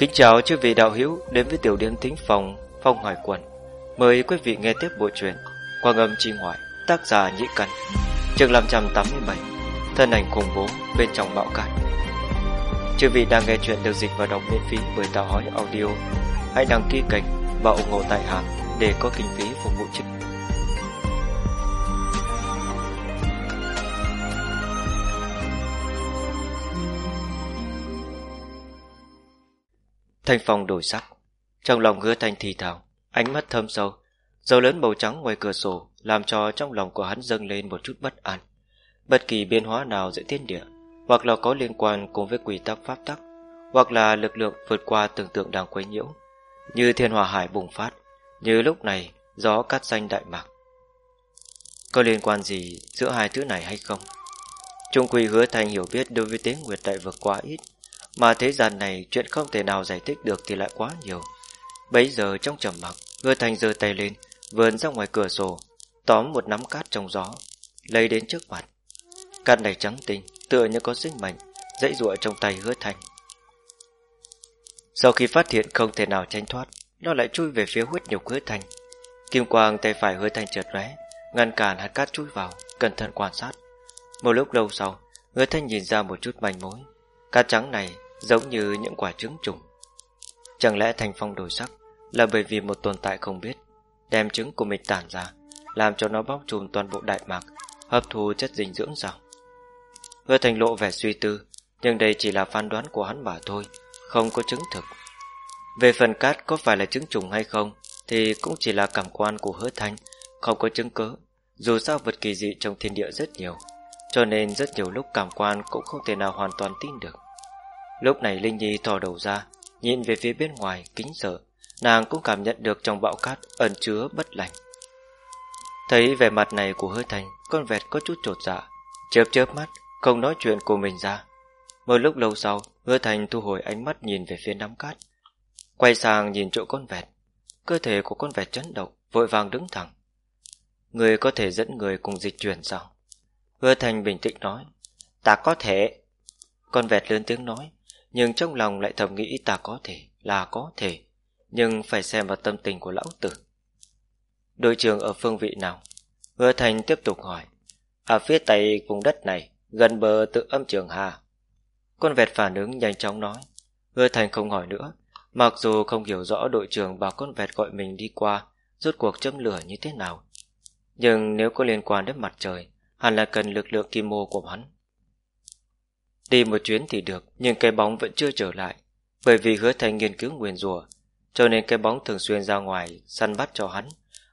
Kính chào chư vị đạo hữu đến với tiểu điểm thính phòng Phong Hoài Quần. Mời quý vị nghe tiếp bộ truyện Quang âm chi ngoại, tác giả Nhĩ Căn. Chương 587. Thân ảnh khủng bố bên trong bạo cát. Chư vị đang nghe chuyện được dịch và đọc miễn phí bởi tào Hói Audio. Hãy đăng ký kênh và ủng hộ tại hàm để có kinh phí phục vụ chức. Thanh phong đổi sắc. Trong lòng hứa thanh thì thào, Ánh mắt thâm sâu. Dấu lớn màu trắng ngoài cửa sổ Làm cho trong lòng của hắn dâng lên một chút bất an. Bất kỳ biến hóa nào giữa thiên địa, Hoặc là có liên quan cùng với quy tắc pháp tắc, Hoặc là lực lượng vượt qua tưởng tượng đang quấy nhiễu, Như thiên hòa hải bùng phát, Như lúc này gió cắt xanh đại mạc. Có liên quan gì giữa hai thứ này hay không? Trung quy hứa thanh hiểu biết đối với tế nguyệt đại vực quá ít mà thế gian này chuyện không thể nào giải thích được thì lại quá nhiều. Bấy giờ trong trầm mặc, hứa thành giơ tay lên, vườn ra ngoài cửa sổ, tóm một nắm cát trong gió, lấy đến trước mặt. Cát này trắng tinh, tựa như có sinh mệnh, dãy ruộng trong tay hứa thành. Sau khi phát hiện không thể nào tranh thoát, nó lại chui về phía huyết nhục hứa thành. Kim quang tay phải hứa thành trượt lóe, ngăn cản hạt cát chui vào, cẩn thận quan sát. Một lúc lâu sau, hứa thành nhìn ra một chút manh mối. Cát trắng này giống như những quả trứng trùng. Chẳng lẽ thành phong đổi sắc là bởi vì một tồn tại không biết, đem trứng của mình tản ra, làm cho nó bóc trùm toàn bộ đại mạc, hấp thu chất dinh dưỡng sao? Hứa thành lộ vẻ suy tư, nhưng đây chỉ là phán đoán của hắn mà thôi, không có chứng thực. Về phần cát có phải là trứng trùng hay không, thì cũng chỉ là cảm quan của hứa thanh, không có chứng cứ. Dù sao vật kỳ dị trong thiên địa rất nhiều, cho nên rất nhiều lúc cảm quan cũng không thể nào hoàn toàn tin được. Lúc này Linh Nhi thò đầu ra, nhìn về phía bên ngoài, kính sợ, nàng cũng cảm nhận được trong bão cát ẩn chứa bất lành. Thấy vẻ mặt này của hứa thành, con vẹt có chút trột dạ, chớp chớp mắt, không nói chuyện của mình ra. Một lúc lâu sau, hứa thành thu hồi ánh mắt nhìn về phía nắm cát. Quay sang nhìn chỗ con vẹt, cơ thể của con vẹt chấn động, vội vàng đứng thẳng. Người có thể dẫn người cùng dịch chuyển sao? Hứa thành bình tĩnh nói, ta có thể. Con vẹt lớn tiếng nói, nhưng trong lòng lại thầm nghĩ ta có thể là có thể, nhưng phải xem vào tâm tình của lão tử. Đội trưởng ở phương vị nào? Hứa Thành tiếp tục hỏi. Ở phía tây vùng đất này, gần bờ tự âm trường Hà. Con vẹt phản ứng nhanh chóng nói. Hứa Thành không hỏi nữa, mặc dù không hiểu rõ đội trưởng bảo con vẹt gọi mình đi qua, rốt cuộc châm lửa như thế nào. Nhưng nếu có liên quan đến mặt trời, hẳn là cần lực lượng kim mô của hắn. Đi một chuyến thì được, nhưng cái bóng vẫn chưa trở lại, bởi vì hứa thành nghiên cứu nguyền rùa, cho nên cái bóng thường xuyên ra ngoài săn bắt cho hắn.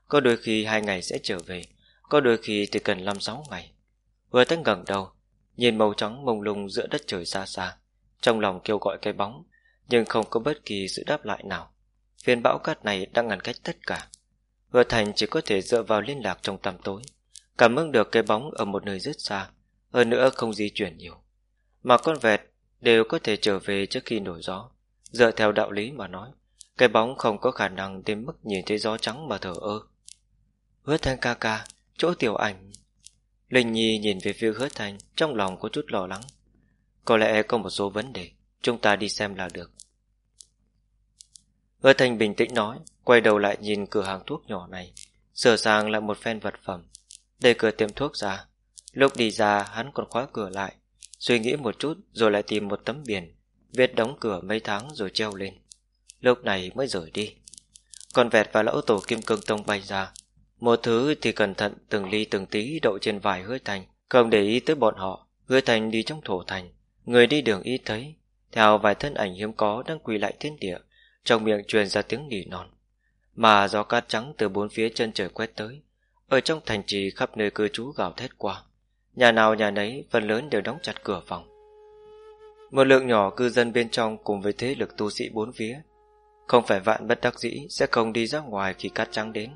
Có đôi khi hai ngày sẽ trở về, có đôi khi thì cần năm sáu ngày. Hứa Thanh ngẩng đầu, nhìn màu trắng mông lung giữa đất trời xa xa, trong lòng kêu gọi cái bóng, nhưng không có bất kỳ sự đáp lại nào. Phiên bão cát này đang ngăn cách tất cả. Hứa thành chỉ có thể dựa vào liên lạc trong tăm tối, cảm ứng được cái bóng ở một nơi rất xa, hơn nữa không di chuyển nhiều mà con vẹt đều có thể trở về trước khi nổi gió. Dựa theo đạo lý mà nói, cái bóng không có khả năng đến mức nhìn thấy gió trắng mà thở ơ. Hứa thanh ca ca, chỗ tiểu ảnh. Linh Nhi nhìn về phía hứa thanh, trong lòng có chút lo lắng. Có lẽ có một số vấn đề, chúng ta đi xem là được. Hứa thanh bình tĩnh nói, quay đầu lại nhìn cửa hàng thuốc nhỏ này, sửa sang lại một phen vật phẩm, đẩy cửa tiệm thuốc ra. Lúc đi ra hắn còn khóa cửa lại, Suy nghĩ một chút rồi lại tìm một tấm biển, Viết đóng cửa mấy tháng rồi treo lên. Lúc này mới rời đi. Còn vẹt và lão tổ kim cương tông bay ra. Một thứ thì cẩn thận từng ly từng tí đậu trên vải hứa thành. Không để ý tới bọn họ, Hứa thành đi trong thổ thành. Người đi đường ít thấy, Theo vài thân ảnh hiếm có đang quỳ lại thiên địa, Trong miệng truyền ra tiếng nỉ non. Mà gió cát trắng từ bốn phía chân trời quét tới, Ở trong thành trì khắp nơi cư trú gào thét qua. Nhà nào nhà nấy, phần lớn đều đóng chặt cửa phòng. Một lượng nhỏ cư dân bên trong cùng với thế lực tu sĩ bốn phía. Không phải vạn bất đắc dĩ sẽ không đi ra ngoài khi cát trắng đến.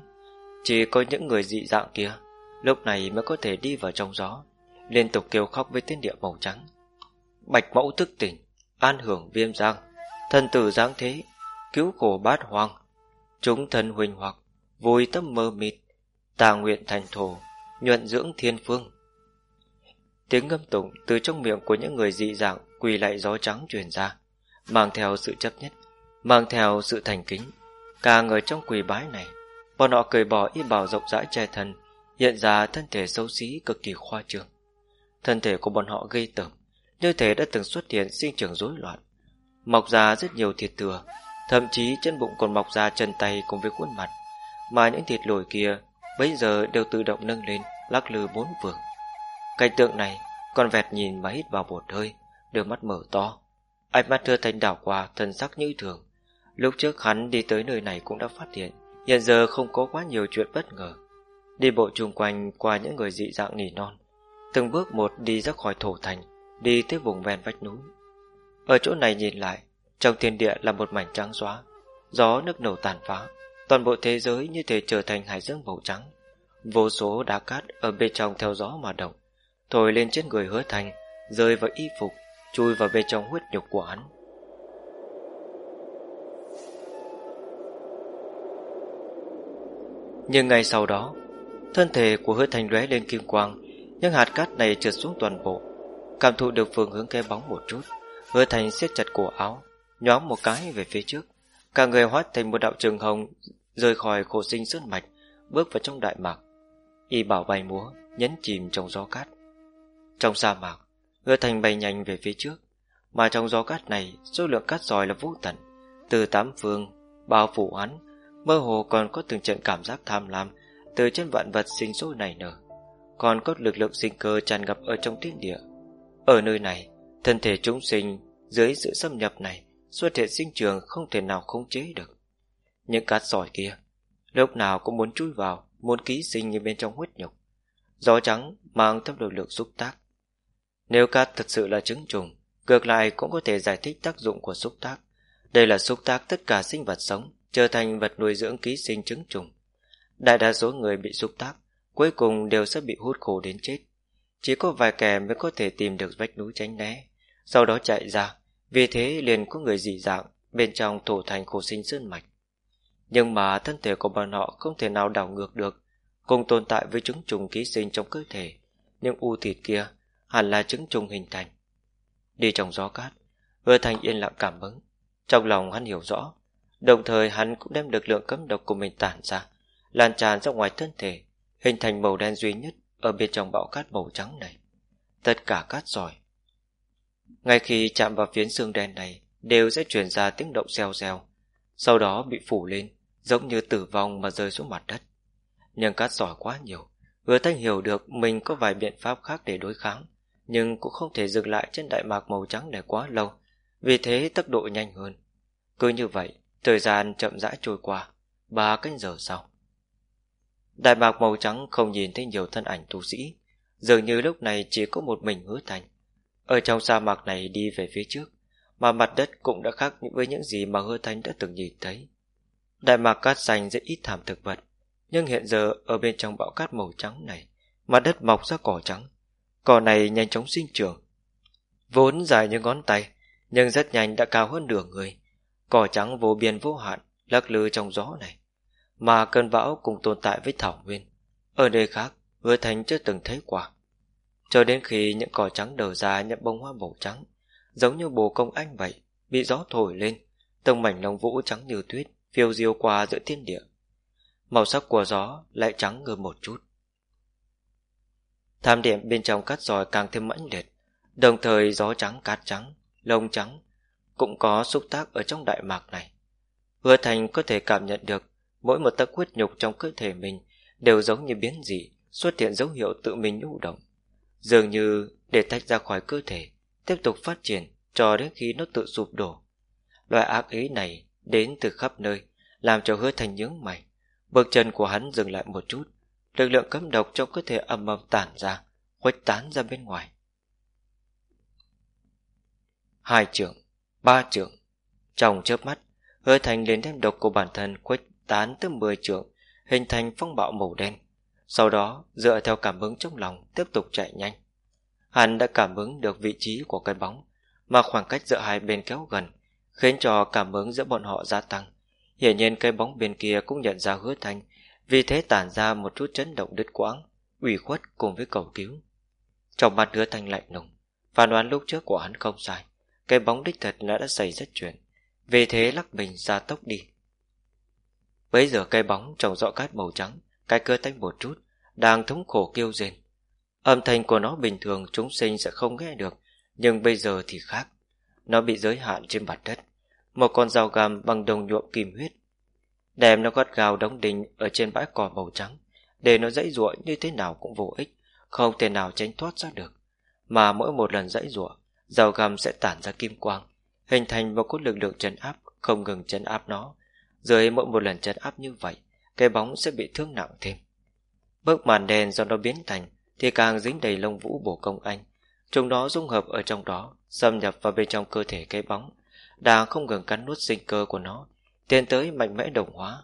Chỉ có những người dị dạng kia, Lúc này mới có thể đi vào trong gió, Liên tục kêu khóc với thiên địa màu trắng. Bạch mẫu thức tỉnh, An hưởng viêm giang, Thân tử giáng thế, Cứu khổ bát hoang. Chúng thân huỳnh hoặc, Vui tâm mơ mịt, Tà nguyện thành thổ, Nhuận dưỡng thiên phương. Tiếng ngâm tụng từ trong miệng của những người dị dạng quỳ lại gió trắng truyền ra, mang theo sự chấp nhất, mang theo sự thành kính. Cả người trong quỳ bái này, bọn họ cởi bỏ y bào rộng rãi che thân, hiện ra thân thể xấu xí cực kỳ khoa trương. Thân thể của bọn họ gây tởm, như thể đã từng xuất hiện sinh trưởng rối loạn, mọc ra rất nhiều thịt thừa, thậm chí chân bụng còn mọc ra chân tay cùng với khuôn mặt, mà những thịt lồi kia bây giờ đều tự động nâng lên, lắc lư bốn vườn. Cảnh tượng này, con vẹt nhìn mà hít vào một hơi, đôi mắt mở to. Ánh mắt thưa thanh đảo qua thân sắc như thường. Lúc trước hắn đi tới nơi này cũng đã phát hiện, hiện giờ không có quá nhiều chuyện bất ngờ. Đi bộ chung quanh qua những người dị dạng nỉ non, từng bước một đi ra khỏi thổ thành, đi tới vùng ven vách núi. Ở chỗ này nhìn lại, trong thiên địa là một mảnh trắng xóa, gió nước nổ tàn phá, toàn bộ thế giới như thể trở thành hải dương màu trắng. Vô số đá cát ở bên trong theo gió mà động, thổi lên trên người hứa thành, rơi vào y phục, chui vào bên trong huyết nhục của hắn. Nhưng ngay sau đó, thân thể của hứa thành lóe lên kim quang, những hạt cát này trượt xuống toàn bộ, cảm thụ được phương hướng cái bóng một chút, hứa thành siết chặt cổ áo, nhóm một cái về phía trước, cả người hóa thành một đạo trường hồng, rời khỏi khổ sinh sơn mạch, bước vào trong đại mạc. Y bảo bay múa, nhấn chìm trong gió cát. Trong sa mạc, hứa thành bay nhanh về phía trước, mà trong gió cát này, số lượng cát giỏi là vô tận, từ tám phương, bao phủ hắn, mơ hồ còn có từng trận cảm giác tham lam từ chân vạn vật sinh sôi nảy nở, còn có lực lượng sinh cơ tràn ngập ở trong thiên địa. Ở nơi này, thân thể chúng sinh dưới sự xâm nhập này xuất hiện sinh trường không thể nào khống chế được. Những cát sỏi kia, lúc nào cũng muốn chui vào, muốn ký sinh như bên trong huyết nhục. Gió trắng mang theo lực lượng xúc tác. Nếu cát thật sự là trứng trùng, ngược lại cũng có thể giải thích tác dụng của xúc tác. Đây là xúc tác tất cả sinh vật sống, trở thành vật nuôi dưỡng ký sinh trứng trùng. Đại đa số người bị xúc tác, cuối cùng đều sẽ bị hút khổ đến chết. Chỉ có vài kẻ mới có thể tìm được vách núi tránh né, sau đó chạy ra, vì thế liền có người dị dạng bên trong thổ thành khổ sinh sơn mạch. Nhưng mà thân thể của bọn họ không thể nào đảo ngược được, cùng tồn tại với trứng trùng ký sinh trong cơ thể, nhưng u thịt kia hẳn là trứng trùng hình thành. Đi trong gió cát, hứa thành yên lặng cảm ứng, trong lòng hắn hiểu rõ, đồng thời hắn cũng đem lực lượng cấm độc của mình tản ra, lan tràn ra ngoài thân thể, hình thành màu đen duy nhất ở bên trong bão cát màu trắng này. Tất cả cát giỏi. Ngay khi chạm vào phiến xương đen này, đều sẽ truyền ra tiếng động xeo xeo, sau đó bị phủ lên, giống như tử vong mà rơi xuống mặt đất. Nhưng cát giỏi quá nhiều, hứa thanh hiểu được mình có vài biện pháp khác để đối kháng, nhưng cũng không thể dừng lại trên đại mạc màu trắng này quá lâu, vì thế tốc độ nhanh hơn. Cứ như vậy, thời gian chậm rãi trôi qua, ba canh giờ sau. Đại mạc màu trắng không nhìn thấy nhiều thân ảnh tu sĩ, dường như lúc này chỉ có một mình hứa thành. Ở trong sa mạc này đi về phía trước, mà mặt đất cũng đã khác với những gì mà hứa thành đã từng nhìn thấy. Đại mạc cát xanh rất ít thảm thực vật, nhưng hiện giờ ở bên trong bão cát màu trắng này, mặt đất mọc ra cỏ trắng. Cỏ này nhanh chóng sinh trưởng. Vốn dài như ngón tay, nhưng rất nhanh đã cao hơn nửa người. Cỏ trắng vô biên vô hạn, lắc lư trong gió này mà cơn bão cùng tồn tại với thảo nguyên. Ở nơi khác, hứa thành chưa từng thấy qua. Cho đến khi những cỏ trắng đầu ra những bông hoa màu trắng, giống như bồ công anh vậy, bị gió thổi lên, từng mảnh lông vũ trắng như tuyết, phiêu diêu qua giữa thiên địa. Màu sắc của gió lại trắng hơn một chút. Tham điểm bên trong cát giỏi càng thêm mãnh liệt, đồng thời gió trắng cát trắng, lông trắng, cũng có xúc tác ở trong đại mạc này. Hứa Thành có thể cảm nhận được Mỗi một tấc huyết nhục trong cơ thể mình đều giống như biến dị, xuất hiện dấu hiệu tự mình nhũ động. Dường như để tách ra khỏi cơ thể, tiếp tục phát triển cho đến khi nó tự sụp đổ. Loại ác ý này đến từ khắp nơi, làm cho hứa thành nhướng mày. Bước chân của hắn dừng lại một chút, lực lượng cấm độc trong cơ thể ầm ầm tản ra, khuếch tán ra bên ngoài. Hai trưởng, ba trưởng, trong chớp mắt, hứa thành liền đem độc của bản thân khuếch tán tới 10 trưởng hình thành phong bạo màu đen. Sau đó, dựa theo cảm ứng trong lòng, tiếp tục chạy nhanh. Hắn đã cảm ứng được vị trí của cái bóng, mà khoảng cách giữa hai bên kéo gần, khiến cho cảm ứng giữa bọn họ gia tăng. Hiển nhiên cái bóng bên kia cũng nhận ra hứa thanh, vì thế tản ra một chút chấn động đứt quãng, ủy khuất cùng với cầu cứu. Trong mặt hứa thanh lạnh lùng, phán đoán lúc trước của hắn không sai, cái bóng đích thật đã đã xảy ra chuyện. Vì thế lắc mình ra tốc đi. Bấy giờ cây bóng trồng rõ cát màu trắng Cái cơ tách một chút Đang thống khổ kêu rên. Âm thanh của nó bình thường chúng sinh sẽ không nghe được Nhưng bây giờ thì khác. Nó bị giới hạn trên mặt đất. Một con dao găm bằng đồng nhuộm kim huyết Đem nó gắt gào đóng đinh Ở trên bãi cỏ màu trắng, Để nó dãy giụa như thế nào cũng vô ích, Không thể nào tránh thoát ra được. Mà mỗi một lần dãy giụa Dao găm sẽ tản ra kim quang, Hình thành một cốt lực lượng chấn áp, Không ngừng chấn áp nó. Dưới mỗi một lần chấn áp như vậy, Cái bóng sẽ bị thương nặng thêm. Bức màn đen do nó biến thành Thì càng dính đầy lông vũ bổ công anh. Chúng nó dung hợp ở trong đó, Xâm nhập vào bên trong cơ thể cái bóng, Đang không ngừng cắn nuốt sinh cơ của nó. Tiến tới mạnh mẽ đồng hóa.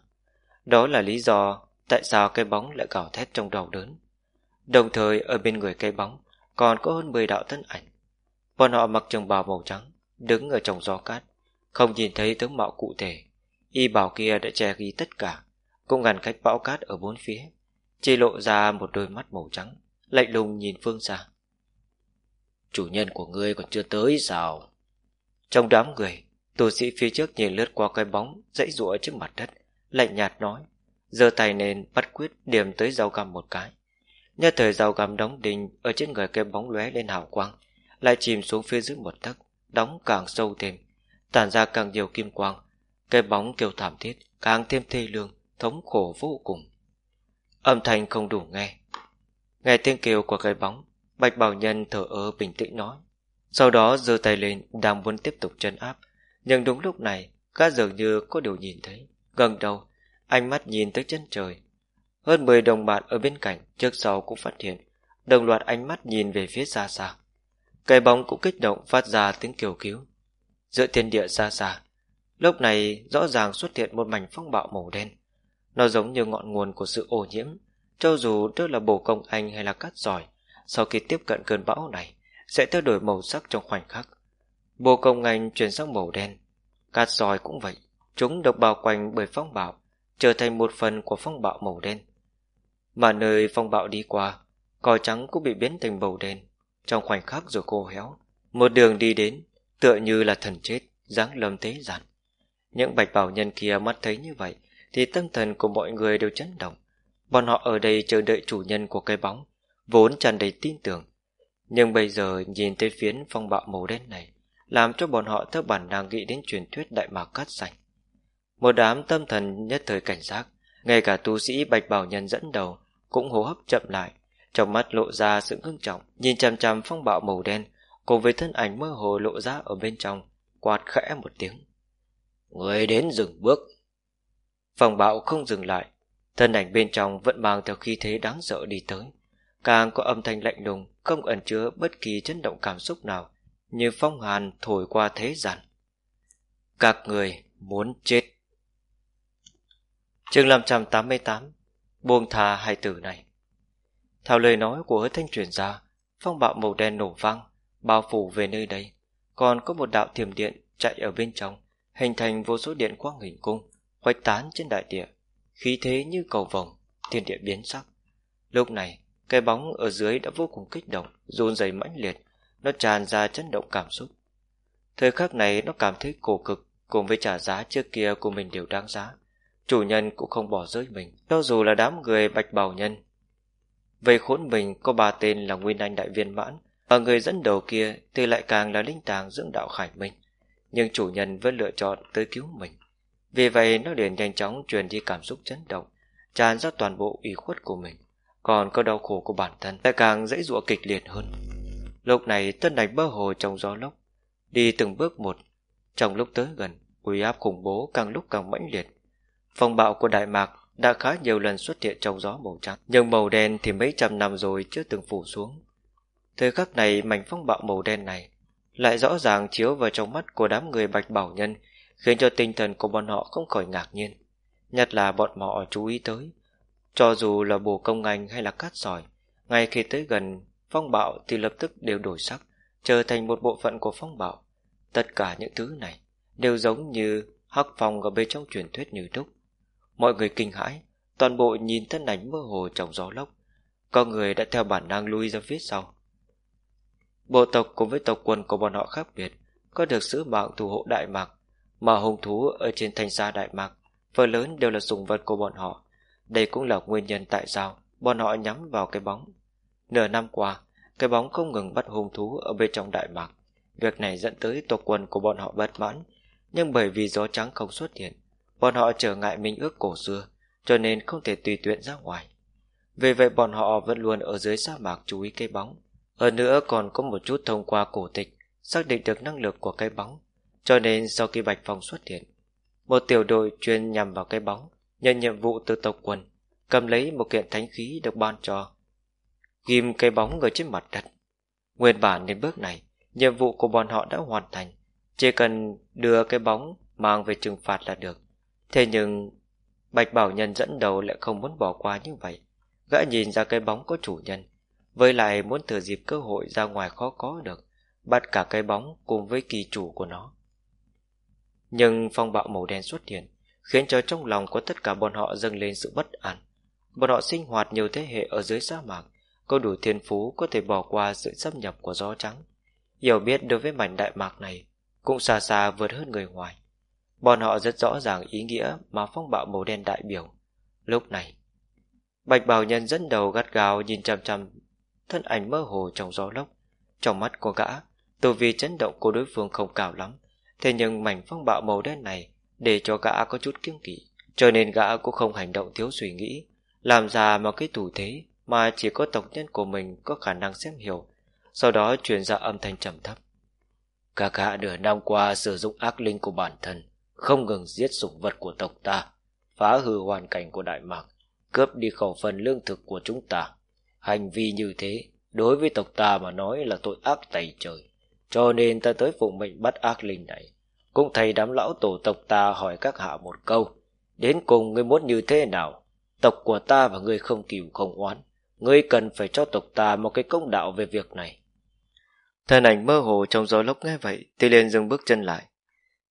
Đó là lý do Tại sao cái bóng lại gào thét trong đầu đớn. Đồng thời, ở bên người cây bóng Còn có hơn 10 đạo thân ảnh. Bọn họ mặc trường bào màu trắng, Đứng ở trong gió cát, Không nhìn thấy tướng mạo cụ thể. Y bảo kia đã che ghi tất cả, Cũng ngăn cách bão cát ở bốn phía, Chỉ lộ ra một đôi mắt màu trắng, Lạnh lùng nhìn phương xa. Chủ nhân của ngươi còn chưa tới sao? Trong đám người Tù sĩ phía trước nhìn lướt qua cái bóng, Dãy rụa trước mặt đất, Lạnh nhạt nói, giơ tay lên, bắt quyết điểm tới dao găm một cái. Nhất thời dao găm đóng đinh Ở trên người cái bóng lóe lên hào quang, Lại chìm xuống phía dưới một tấc, Đóng càng sâu thêm, Tản ra càng nhiều kim quang. Cái bóng kêu thảm thiết, Càng thêm thê lương, Thống khổ vô cùng. Âm thanh không đủ nghe. Nghe tiếng kêu của cái bóng, Bạch Bảo Nhân thở ơ bình tĩnh nói. Sau đó giơ tay lên, Đang muốn tiếp tục chân áp nhưng đúng lúc này, Gã dường như có điều nhìn thấy. Gần đầu, Ánh mắt nhìn tới chân trời. Hơn 10 đồng bạn ở bên cạnh Trước sau cũng phát hiện, Đồng loạt ánh mắt nhìn về phía xa xa. Cây bóng cũng kích động phát ra tiếng kêu cứu. Giữa thiên địa xa xa, Lúc này rõ ràng xuất hiện một mảnh phong bạo màu đen. Nó giống như ngọn nguồn của sự ô nhiễm, Cho dù đó là bổ công anh hay là cát giỏi Sau khi tiếp cận cơn bão này, Sẽ thay đổi màu sắc trong khoảnh khắc. Bồ công ngành chuyển sang màu đen. Cát sỏi cũng vậy. Chúng được bao quanh bởi phong bạo, Trở thành một phần của phong bạo màu đen. Mà nơi phong bạo đi qua, Cỏ trắng cũng bị biến thành màu đen. Trong khoảnh khắc rồi khô héo, một đường đi đến, tựa như là thần chết, dáng lâm thế giản. Những bạch bảo nhân kia mắt thấy như vậy, thì tâm thần của mọi người đều chấn động. Bọn họ ở đây chờ đợi chủ nhân của cây bóng, vốn tràn đầy tin tưởng. Nhưng bây giờ nhìn tới phiến phong bạo màu đen này làm cho bọn họ theo bản năng nghĩ đến truyền thuyết đại mạc cát xanh một đám tâm thần nhất thời cảnh giác, ngay cả tu sĩ bạch bảo nhân dẫn đầu cũng hô hấp chậm lại, trong mắt lộ ra sự ngưng trọng, nhìn chằm chằm phong bạo màu đen cùng với thân ảnh mơ hồ lộ ra ở bên trong quạt khẽ một tiếng. Người đến dừng bước. Phong bạo không dừng lại, thân ảnh bên trong vẫn mang theo khí thế đáng sợ đi tới, càng có âm thanh lạnh lùng, không ẩn chứa bất kỳ chấn động cảm xúc nào như phong hàn thổi qua thế gian các người muốn chết chương 588 buông thà hai từ này theo lời nói của hứa thanh truyền ra, phong bạo màu đen nổ vang, bao phủ về nơi đây. Còn có một đạo thiểm điện chạy ở bên trong, hình thành vô số điện quang hình cung, Khoách tán trên đại địa. Khí thế như cầu vồng, thiên địa biến sắc. Lúc này, cái bóng ở dưới đã vô cùng kích động, run rẩy mãnh liệt, nó tràn ra chấn động cảm xúc. Thời khắc này nó cảm thấy cổ cực, cùng với trả giá trước kia của mình đều đáng giá. Chủ nhân cũng không bỏ rơi mình, cho dù là đám người bạch bào nhân. Vậy khốn mình có ba tên là Nguyên Anh Đại Viên Mãn Và người dẫn đầu kia thì lại càng là linh tàng dưỡng đạo Khải Minh. Nhưng chủ nhân vẫn lựa chọn tới cứu mình. Vì vậy nó liền nhanh chóng truyền đi cảm xúc chấn động Tràn ra toàn bộ ủy khuất của mình. Còn có đau khổ của bản thân lại càng dễ dụa kịch liệt hơn. Lúc này tân đánh bơ hồ trong gió lốc Đi từng bước một Trong lúc tới gần Uy áp khủng bố càng lúc càng mãnh liệt Phong bạo của Đại Mạc đã khá nhiều lần xuất hiện trong gió màu trắng, nhưng màu đen thì mấy trăm năm rồi chưa từng phủ xuống. Thời khắc này mảnh phong bạo màu đen này lại rõ ràng chiếu vào trong mắt của đám người bạch bảo nhân, khiến cho tinh thần của bọn họ không khỏi ngạc nhiên. Nhất là bọn họ chú ý tới, cho dù là bồ công anh hay là cát sỏi, ngay khi tới gần phong bạo thì lập tức đều đổi sắc, trở thành một bộ phận của phong bạo. Tất cả những thứ này đều giống như hắc phong ở bên trong truyền thuyết như đúc Mọi người kinh hãi, toàn bộ nhìn thân ảnh mơ hồ trong gió lốc. Có người đã theo bản năng lui ra phía sau. Bộ tộc cùng với tộc quân của bọn họ khác biệt, có được sứ mạng thủ hộ Đại Mạc. mà hung thú ở trên thành xa Đại Mạc, phần lớn đều là sùng vật của bọn họ. Đây cũng là nguyên nhân tại sao bọn họ nhắm vào cái bóng. Nửa năm qua, cái bóng không ngừng bắt hung thú ở bên trong Đại Mạc. Việc này dẫn tới tộc quân của bọn họ bất mãn, nhưng bởi vì gió trắng không xuất hiện, bọn họ trở ngại minh ước cổ xưa, cho nên không thể tùy tiện ra ngoài. Vì vậy bọn họ vẫn luôn ở dưới sa mạc chú ý cây bóng. Hơn nữa còn có một chút thông qua cổ tịch, xác định được năng lực của cây bóng. Cho nên sau khi Bạch Phong xuất hiện, một tiểu đội chuyên nhằm vào cây bóng, nhận nhiệm vụ từ tộc quân, cầm lấy một kiện thánh khí được ban cho, ghim cây bóng người trên mặt đất. Nguyên bản đến bước này, nhiệm vụ của bọn họ đã hoàn thành, chỉ cần đưa cái bóng mang về trừng phạt là được. Thế nhưng, Bạch Bảo Nhân dẫn đầu lại không muốn bỏ qua như vậy. Gã nhìn ra cái bóng có chủ nhân, với lại muốn thừa dịp cơ hội ra ngoài khó có được, bắt cả cái bóng cùng với kỳ chủ của nó. Nhưng phong bạo màu đen xuất hiện, khiến cho trong lòng của tất cả bọn họ dâng lên sự bất an. Bọn họ sinh hoạt nhiều thế hệ ở dưới sa mạc, có đủ thiên phú có thể bỏ qua sự xâm nhập của gió trắng. Hiểu biết đối với mảnh đại mạc này cũng xa xa vượt hơn người ngoài. Bọn họ rất rõ ràng ý nghĩa mà phong bạo màu đen đại biểu. Lúc này, Bạch Bảo Nhân dẫn đầu gắt gao nhìn chăm chăm thân ảnh mơ hồ trong gió lốc. Trong mắt của gã, từ vì chấn động của đối phương không cao lắm, thế nhưng mảnh phong bạo màu đen này để cho gã có chút kiêng kỵ, cho nên gã cũng không hành động thiếu suy nghĩ, làm ra một cái thủ thế mà chỉ có tộc nhân của mình có khả năng xem hiểu, sau đó truyền ra âm thanh trầm thấp. Các hạ nửa năm qua sử dụng ác linh của bản thân, không ngừng giết sủng vật của tộc ta, phá hư hoàn cảnh của Đại Mạc, cướp đi khẩu phần lương thực của chúng ta. Hành vi như thế, đối với tộc ta mà nói là tội ác tày trời. Cho nên ta tới phụng mệnh bắt ác linh này. Cũng thầy đám lão tổ tộc ta hỏi các hạ một câu. Đến cùng ngươi muốn như thế nào? Tộc của ta và ngươi không cừu không oán. Ngươi cần phải cho tộc ta một cái công đạo về việc này. Thân ảnh mơ hồ trong gió lốc nghe vậy thì liền dừng bước chân lại.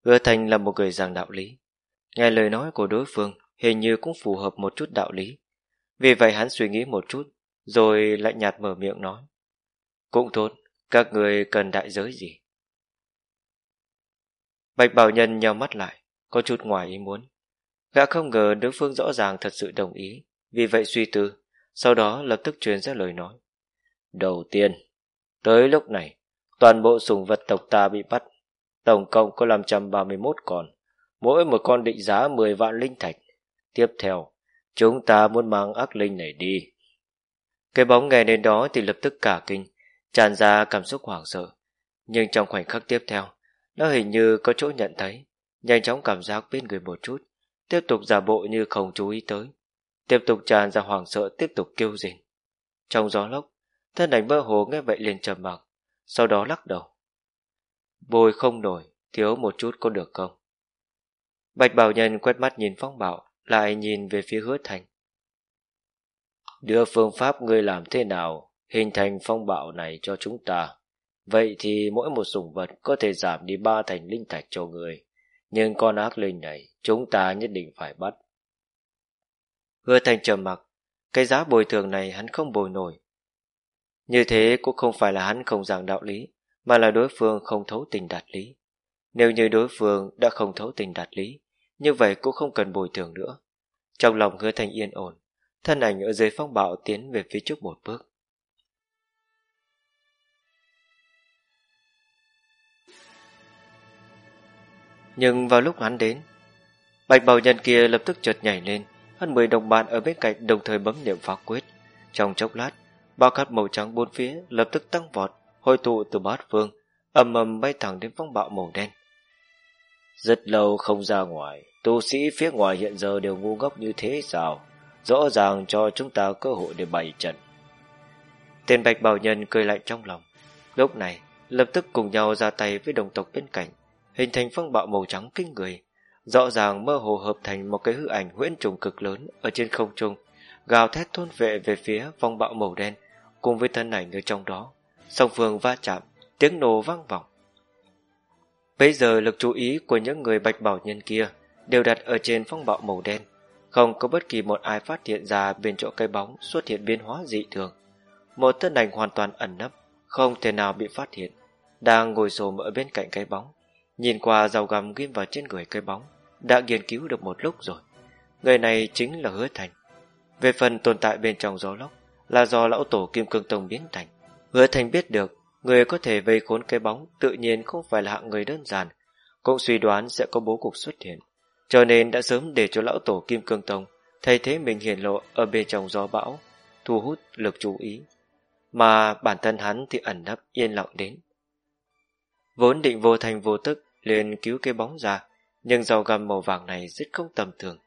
Hứa Thành là một người giảng đạo lý. Nghe lời nói của đối phương hình như cũng phù hợp một chút đạo lý. Vì vậy hắn suy nghĩ một chút, rồi lại nhạt mở miệng nói. Cũng tốt, các người cần đại giới gì? Bạch Bảo Nhân nhau mắt lại, có chút ngoài ý muốn. Gã không ngờ đối phương rõ ràng thật sự đồng ý, vì vậy suy tư, sau đó lập tức truyền ra lời nói. Đầu tiên, tới lúc này, toàn bộ sùng vật tộc ta bị bắt, tổng cộng có 531 con, mỗi một con định giá 10 vạn linh thạch. Tiếp theo, chúng ta muốn mang ác linh này đi. Cái bóng nghe đến đó thì lập tức cả kinh, tràn ra cảm xúc hoảng sợ. Nhưng trong khoảnh khắc tiếp theo, nó hình như có chỗ nhận thấy, nhanh chóng cảm giác bên người một chút, tiếp tục giả bộ như không chú ý tới, tiếp tục tràn ra hoảng sợ tiếp tục kêu rình. Trong gió lốc, thân ảnh mơ hồ nghe vậy liền trầm mặc, sau đó lắc đầu. Bôi không nổi, thiếu một chút có được không? Bạch Bảo Nhân quét mắt nhìn phong bảo, lại nhìn về phía hứa thành. Đưa phương pháp ngươi làm thế nào hình thành phong bạo này cho chúng ta. Vậy thì mỗi một sủng vật có thể giảm đi ba thành linh thạch cho người. Nhưng con ác linh này chúng ta nhất định phải bắt. Hứa thành trầm mặc, cái giá bồi thường này hắn không bồi nổi. Như thế cũng không phải là hắn không giảng đạo lý, mà là đối phương không thấu tình đạt lý. Nếu như đối phương đã không thấu tình đạt lý, như vậy cũng không cần bồi thường nữa. Trong lòng hứa thành yên ổn, thân ảnh ở dưới phong bạo tiến về phía trước một bước. Nhưng vào lúc hắn đến, bạch bào nhân kia lập tức chợt nhảy lên, hơn 10 đồng bạn ở bên cạnh đồng thời bấm niệm pháp quyết. Trong chốc lát, bao cát màu trắng bốn phía lập tức tăng vọt, hội tụ từ bát phương, ầm ầm bay thẳng đến phong bạo màu đen. Rất lâu không ra ngoài, tu sĩ phía ngoài hiện giờ đều ngu ngốc như thế sao? Rõ ràng cho chúng ta cơ hội để bày trận. Tên bạch bảo nhân cười lạnh trong lòng. Lúc này, lập tức cùng nhau ra tay với đồng tộc bên cạnh, hình thành phong bạo màu trắng kinh người. Rõ ràng mơ hồ hợp thành một cái hư ảnh huyễn trùng cực lớn ở trên không trung, gào thét thôn vệ về phía phong bạo màu đen, cùng với thân ảnh ở trong đó. Song phương va chạm, tiếng nổ vang vọng. Bây giờ lực chú ý của những người bạch bảo nhân kia đều đặt ở trên phong bạo màu đen. Không có bất kỳ một ai phát hiện ra bên chỗ cây bóng xuất hiện biến hóa dị thường. Một thân ảnh hoàn toàn ẩn nấp, không thể nào bị phát hiện, đang ngồi xổm ở bên cạnh cây bóng. Nhìn qua dao găm ghim vào trên người cây bóng, đã nghiên cứu được một lúc rồi. Người này chính là hứa thành. Về phần tồn tại bên trong gió lốc, là do lão tổ Kim Cương Tông biến thành. Hứa thành biết được, người có thể vây khốn cái bóng tự nhiên không phải là hạng người đơn giản, cũng suy đoán sẽ có bố cục xuất hiện. Cho nên đã sớm để cho lão tổ Kim Cương Tông thay thế mình hiển lộ ở bên trong gió bão, thu hút lực chú ý. Mà bản thân hắn thì ẩn nấp yên lặng đến. Vốn định vô thành vô tức liền cứu cái bóng ra, nhưng rau găm màu vàng này rất không tầm thường.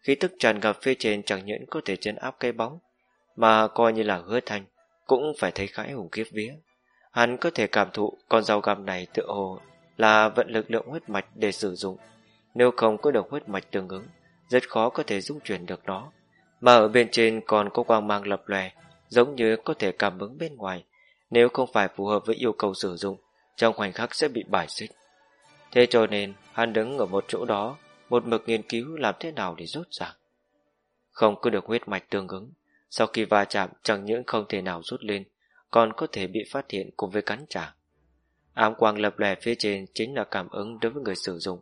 Khí tức tràn ngập phía trên chẳng những có thể chấn áp cái bóng, mà coi như là hứa thanh, cũng phải thấy khái hùng kiếp vía. Hắn có thể cảm thụ con dao găm này tựa hồ là vận lực lượng huyết mạch để sử dụng. Nếu không có được huyết mạch tương ứng, rất khó có thể dung chuyển được nó. Mà ở bên trên còn có quang mang lập lòe, giống như có thể cảm ứng bên ngoài. Nếu không phải phù hợp với yêu cầu sử dụng, trong khoảnh khắc sẽ bị bài xích. Thế cho nên, hắn đứng ở một chỗ đó, một mực nghiên cứu làm thế nào để rút ra. Không cứ được huyết mạch tương ứng, sau khi va chạm chẳng những không thể nào rút lên, còn có thể bị phát hiện cùng với cắn trả. Ám quang lập lè phía trên chính là cảm ứng đối với người sử dụng.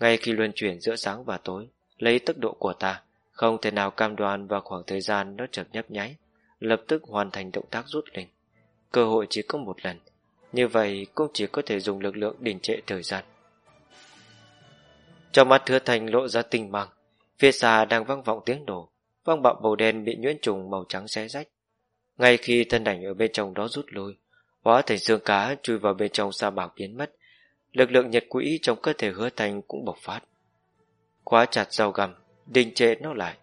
Ngay khi luân chuyển giữa sáng và tối, lấy tốc độ của ta, không thể nào cam đoan vào khoảng thời gian nó chợt nhấp nháy, lập tức hoàn thành động tác rút lên. Cơ hội chỉ có một lần, như vậy cũng chỉ có thể dùng lực lượng đình trệ thời gian. Trong mắt hứa thành lộ ra tinh mang, phía xa đang vang vọng tiếng nổ, vang bạo màu đen bị nhuyễn trùng màu trắng xé rách. Ngay khi thân ảnh ở bên trong đó rút lui, hóa thành xương cá chui vào bên trong sa mạc biến mất, lực lượng nhật quỹ trong cơ thể hứa thành cũng bộc phát. Khóa chặt dao găm, đình trệ nó lại.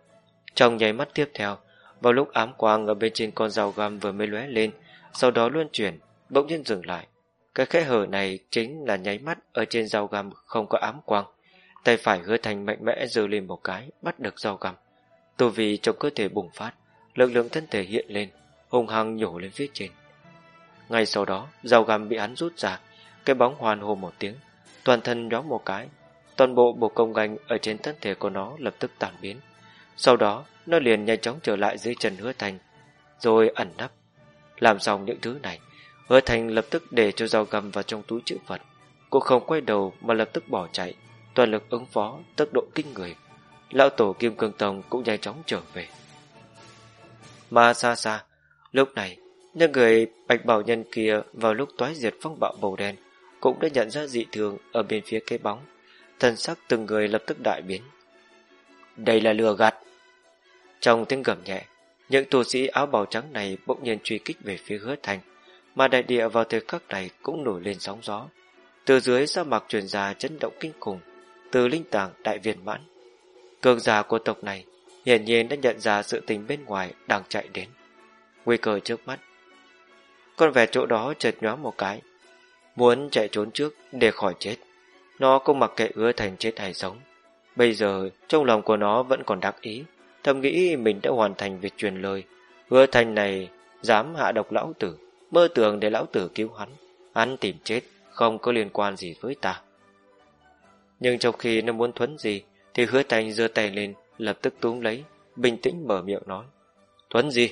Trong nháy mắt tiếp theo, vào lúc ám quang ở bên trên con dao găm vừa mới lóe lên, sau đó luân chuyển, bỗng nhiên dừng lại. Cái khe hở này chính là nháy mắt ở trên dao găm không có ám quang. Tay phải hứa thành mạnh mẽ giơ lên một cái, bắt được dao găm. Tù vì trong cơ thể bùng phát, lực lượng thân thể hiện lên, hung hăng nhổ lên phía trên. Ngay sau đó, dao găm bị hắn rút ra, cái bóng hoàn hồ một tiếng, toàn thân nhóm một cái, toàn bộ bộ công gành ở trên thân thể của nó lập tức tàn biến. Sau đó, nó liền nhanh chóng trở lại dưới chân hứa thành, rồi ẩn nấp. Làm xong những thứ này, hứa thành lập tức để cho dao găm vào trong túi chữ vật. Cô không quay đầu mà lập tức bỏ chạy, toàn lực ứng phó, tốc độ kinh người. Lão tổ Kim Cương Tông cũng nhanh chóng trở về. Mà xa xa, lúc này, những người bạch bảo nhân kia vào lúc toái diệt phong bạo màu đen cũng đã nhận ra dị thường ở bên phía cây bóng. Thần sắc từng người lập tức đại biến. Đây là lừa gạt. Trong tiếng gầm nhẹ, những tu sĩ áo bào trắng này bỗng nhiên truy kích về phía hứa thành, mà đại địa vào thời khắc này cũng nổi lên sóng gió. Từ dưới sa mạc truyền ra chấn động kinh khủng, từ linh tàng đại viên mãn. Cường giả của tộc này hiển nhiên đã nhận ra sự tình bên ngoài đang chạy đến. Nguy cơ trước mắt. Con vẻ chỗ đó chợt nhoáng một cái, muốn chạy trốn trước để khỏi chết. Nó không mặc kệ ưa thành chết hay sống. Bây giờ trong lòng của nó vẫn còn đắc ý, thầm nghĩ mình đã hoàn thành việc truyền lời. Ưa thành này dám hạ độc lão tử, mơ tưởng để lão tử cứu hắn. Hắn tìm chết, không có liên quan gì với ta. Nhưng trong khi nó muốn thuấn gì, thì hứa thành giơ tay lên, lập tức túm lấy, bình tĩnh mở miệng nói. Thuấn gì?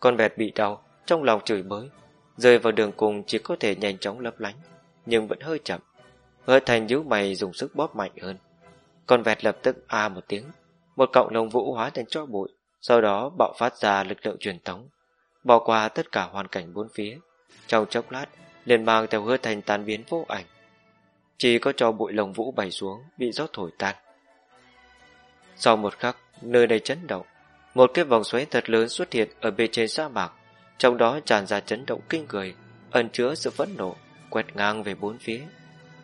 Con vẹt bị đau, trong lòng chửi bới, rơi vào đường cùng chỉ có thể nhanh chóng lấp lánh, nhưng vẫn hơi chậm. Hứa thành nhíu mày dùng sức bóp mạnh hơn. Con vẹt lập tức a một tiếng, một cọng lông vũ hóa thành cho bụi, sau đó bạo phát ra lực lượng truyền tống, bỏ qua tất cả hoàn cảnh bốn phía. Trong chốc lát, liền mang theo hứa thành tan biến vô ảnh. Chỉ có cho bụi lồng vũ bay xuống, bị gió thổi tan. Sau một khắc, nơi đây chấn động. Một cái vòng xoáy thật lớn xuất hiện ở bên trên sa mạc, trong đó tràn ra chấn động kinh người, ẩn chứa sự phẫn nộ, quét ngang về bốn phía.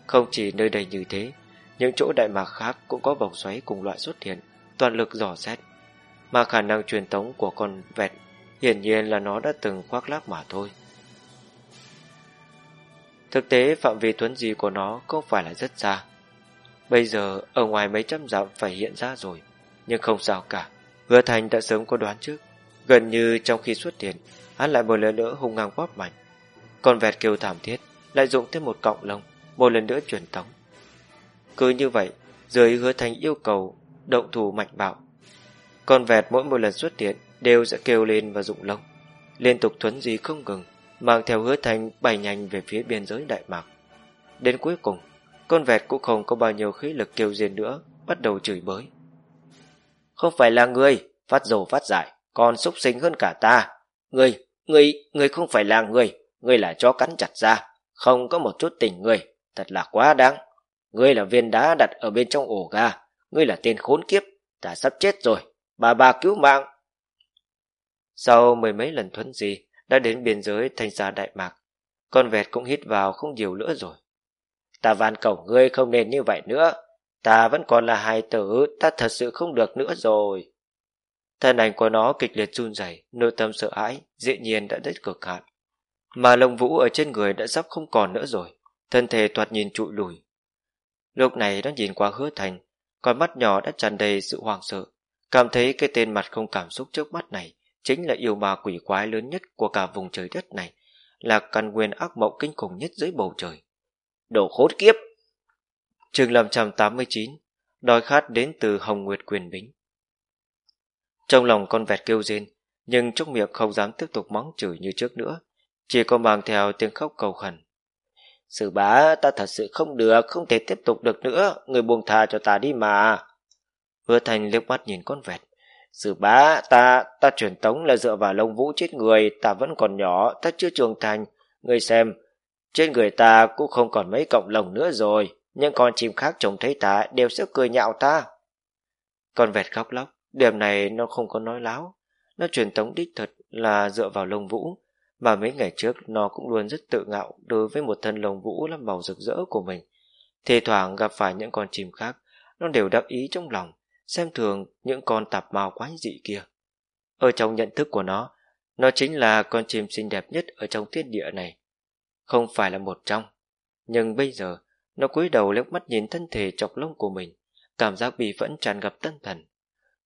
Không chỉ nơi đây như thế, những chỗ đại mạc khác cũng có vòng xoáy cùng loại xuất hiện, toàn lực dò xét. Mà khả năng truyền tống của con vẹt hiển nhiên là nó đã từng khoác lác mà thôi. Thực tế phạm vi thuấn di của nó không phải là rất xa. Bây giờ ở ngoài mấy trăm dặm phải hiện ra rồi, nhưng không sao cả. Hứa Thành đã sớm có đoán trước, gần như trong khi xuất hiện, hắn lại một lần nữa hung ngang bóp mạnh. Con vẹt kêu thảm thiết, lại dụng thêm một cọng lông, một lần nữa truyền tống. Cứ như vậy, dưới hứa thành yêu cầu động thủ mạnh bạo. Con vẹt mỗi một lần xuất hiện đều sẽ kêu lên và dụng lông, liên tục thuấn gì không ngừng, mang theo hứa thành bay nhanh về phía biên giới Đại Mạc. Đến cuối cùng, con vẹt cũng không có bao nhiêu khí lực kêu riêng nữa, bắt đầu chửi bới. Không phải là ngươi, phát dầu phát giải, còn xúc sinh hơn cả ta. Ngươi, ngươi, ngươi không phải là ngươi, ngươi là chó cắn chặt ra, không có một chút tình ngươi, thật là quá đáng. Ngươi là viên đá đặt ở bên trong ổ ga, ngươi là tên khốn kiếp, ta sắp chết rồi, bà bà cứu mạng. Sau mười mấy lần thuấn di, đã đến biên giới thành xa Đại Mạc, con vẹt cũng hít vào không nhiều nữa rồi. Ta van cầu ngươi không nên như vậy nữa, ta vẫn còn là hài tử, ta thật sự không được nữa rồi. Thân ảnh của nó kịch liệt run rẩy, nội tâm sợ hãi, dĩ nhiên đã đứt cực hạn. Mà lông vũ ở trên người đã sắp không còn nữa rồi, thân thể toạt nhìn trụi lùi. Lúc này nó nhìn qua hứa thành, con mắt nhỏ đã tràn đầy sự hoang sợ, cảm thấy cái tên mặt không cảm xúc trước mắt này chính là yêu ma quỷ quái lớn nhất của cả vùng trời đất này, là căn nguyên ác mộng kinh khủng nhất dưới bầu trời. Đồ khốn kiếp! Trường 589 Đói khát đến từ Hồng Nguyệt Quyền Bính Trong lòng con vẹt kêu rên, nhưng trong miệng không dám tiếp tục mắng chửi như trước nữa, chỉ có mang theo tiếng khóc cầu khẩn. Sư bá, ta thật sự không được, không thể tiếp tục được nữa, người buông tha cho ta đi mà. Hứa thành liếc mắt nhìn con vẹt. Sư bá, ta, ta truyền tống là dựa vào lông vũ chết người, ta vẫn còn nhỏ, ta chưa trưởng thành. ngươi xem, trên người ta cũng không còn mấy cộng lồng nữa rồi, nhưng con chim khác trông thấy ta đều sẽ cười nhạo ta. Con vẹt khóc lóc, điểm này nó không có nói láo. Nó truyền tống đích thật là dựa vào lông vũ, mà mấy ngày trước nó cũng luôn rất tự ngạo đối với một thân lông vũ làm màu rực rỡ của mình. Thì thoảng gặp phải những con chim khác, nó đều đắc ý trong lòng, xem thường những con tạp mao quái dị kia. Ở trong nhận thức của nó, nó chính là con chim xinh đẹp nhất ở trong thiên địa này. Không phải là một trong. Nhưng bây giờ, nó cúi đầu liếc mắt nhìn thân thể chọc lông của mình, cảm giác bị vẫn tràn ngập tân thần.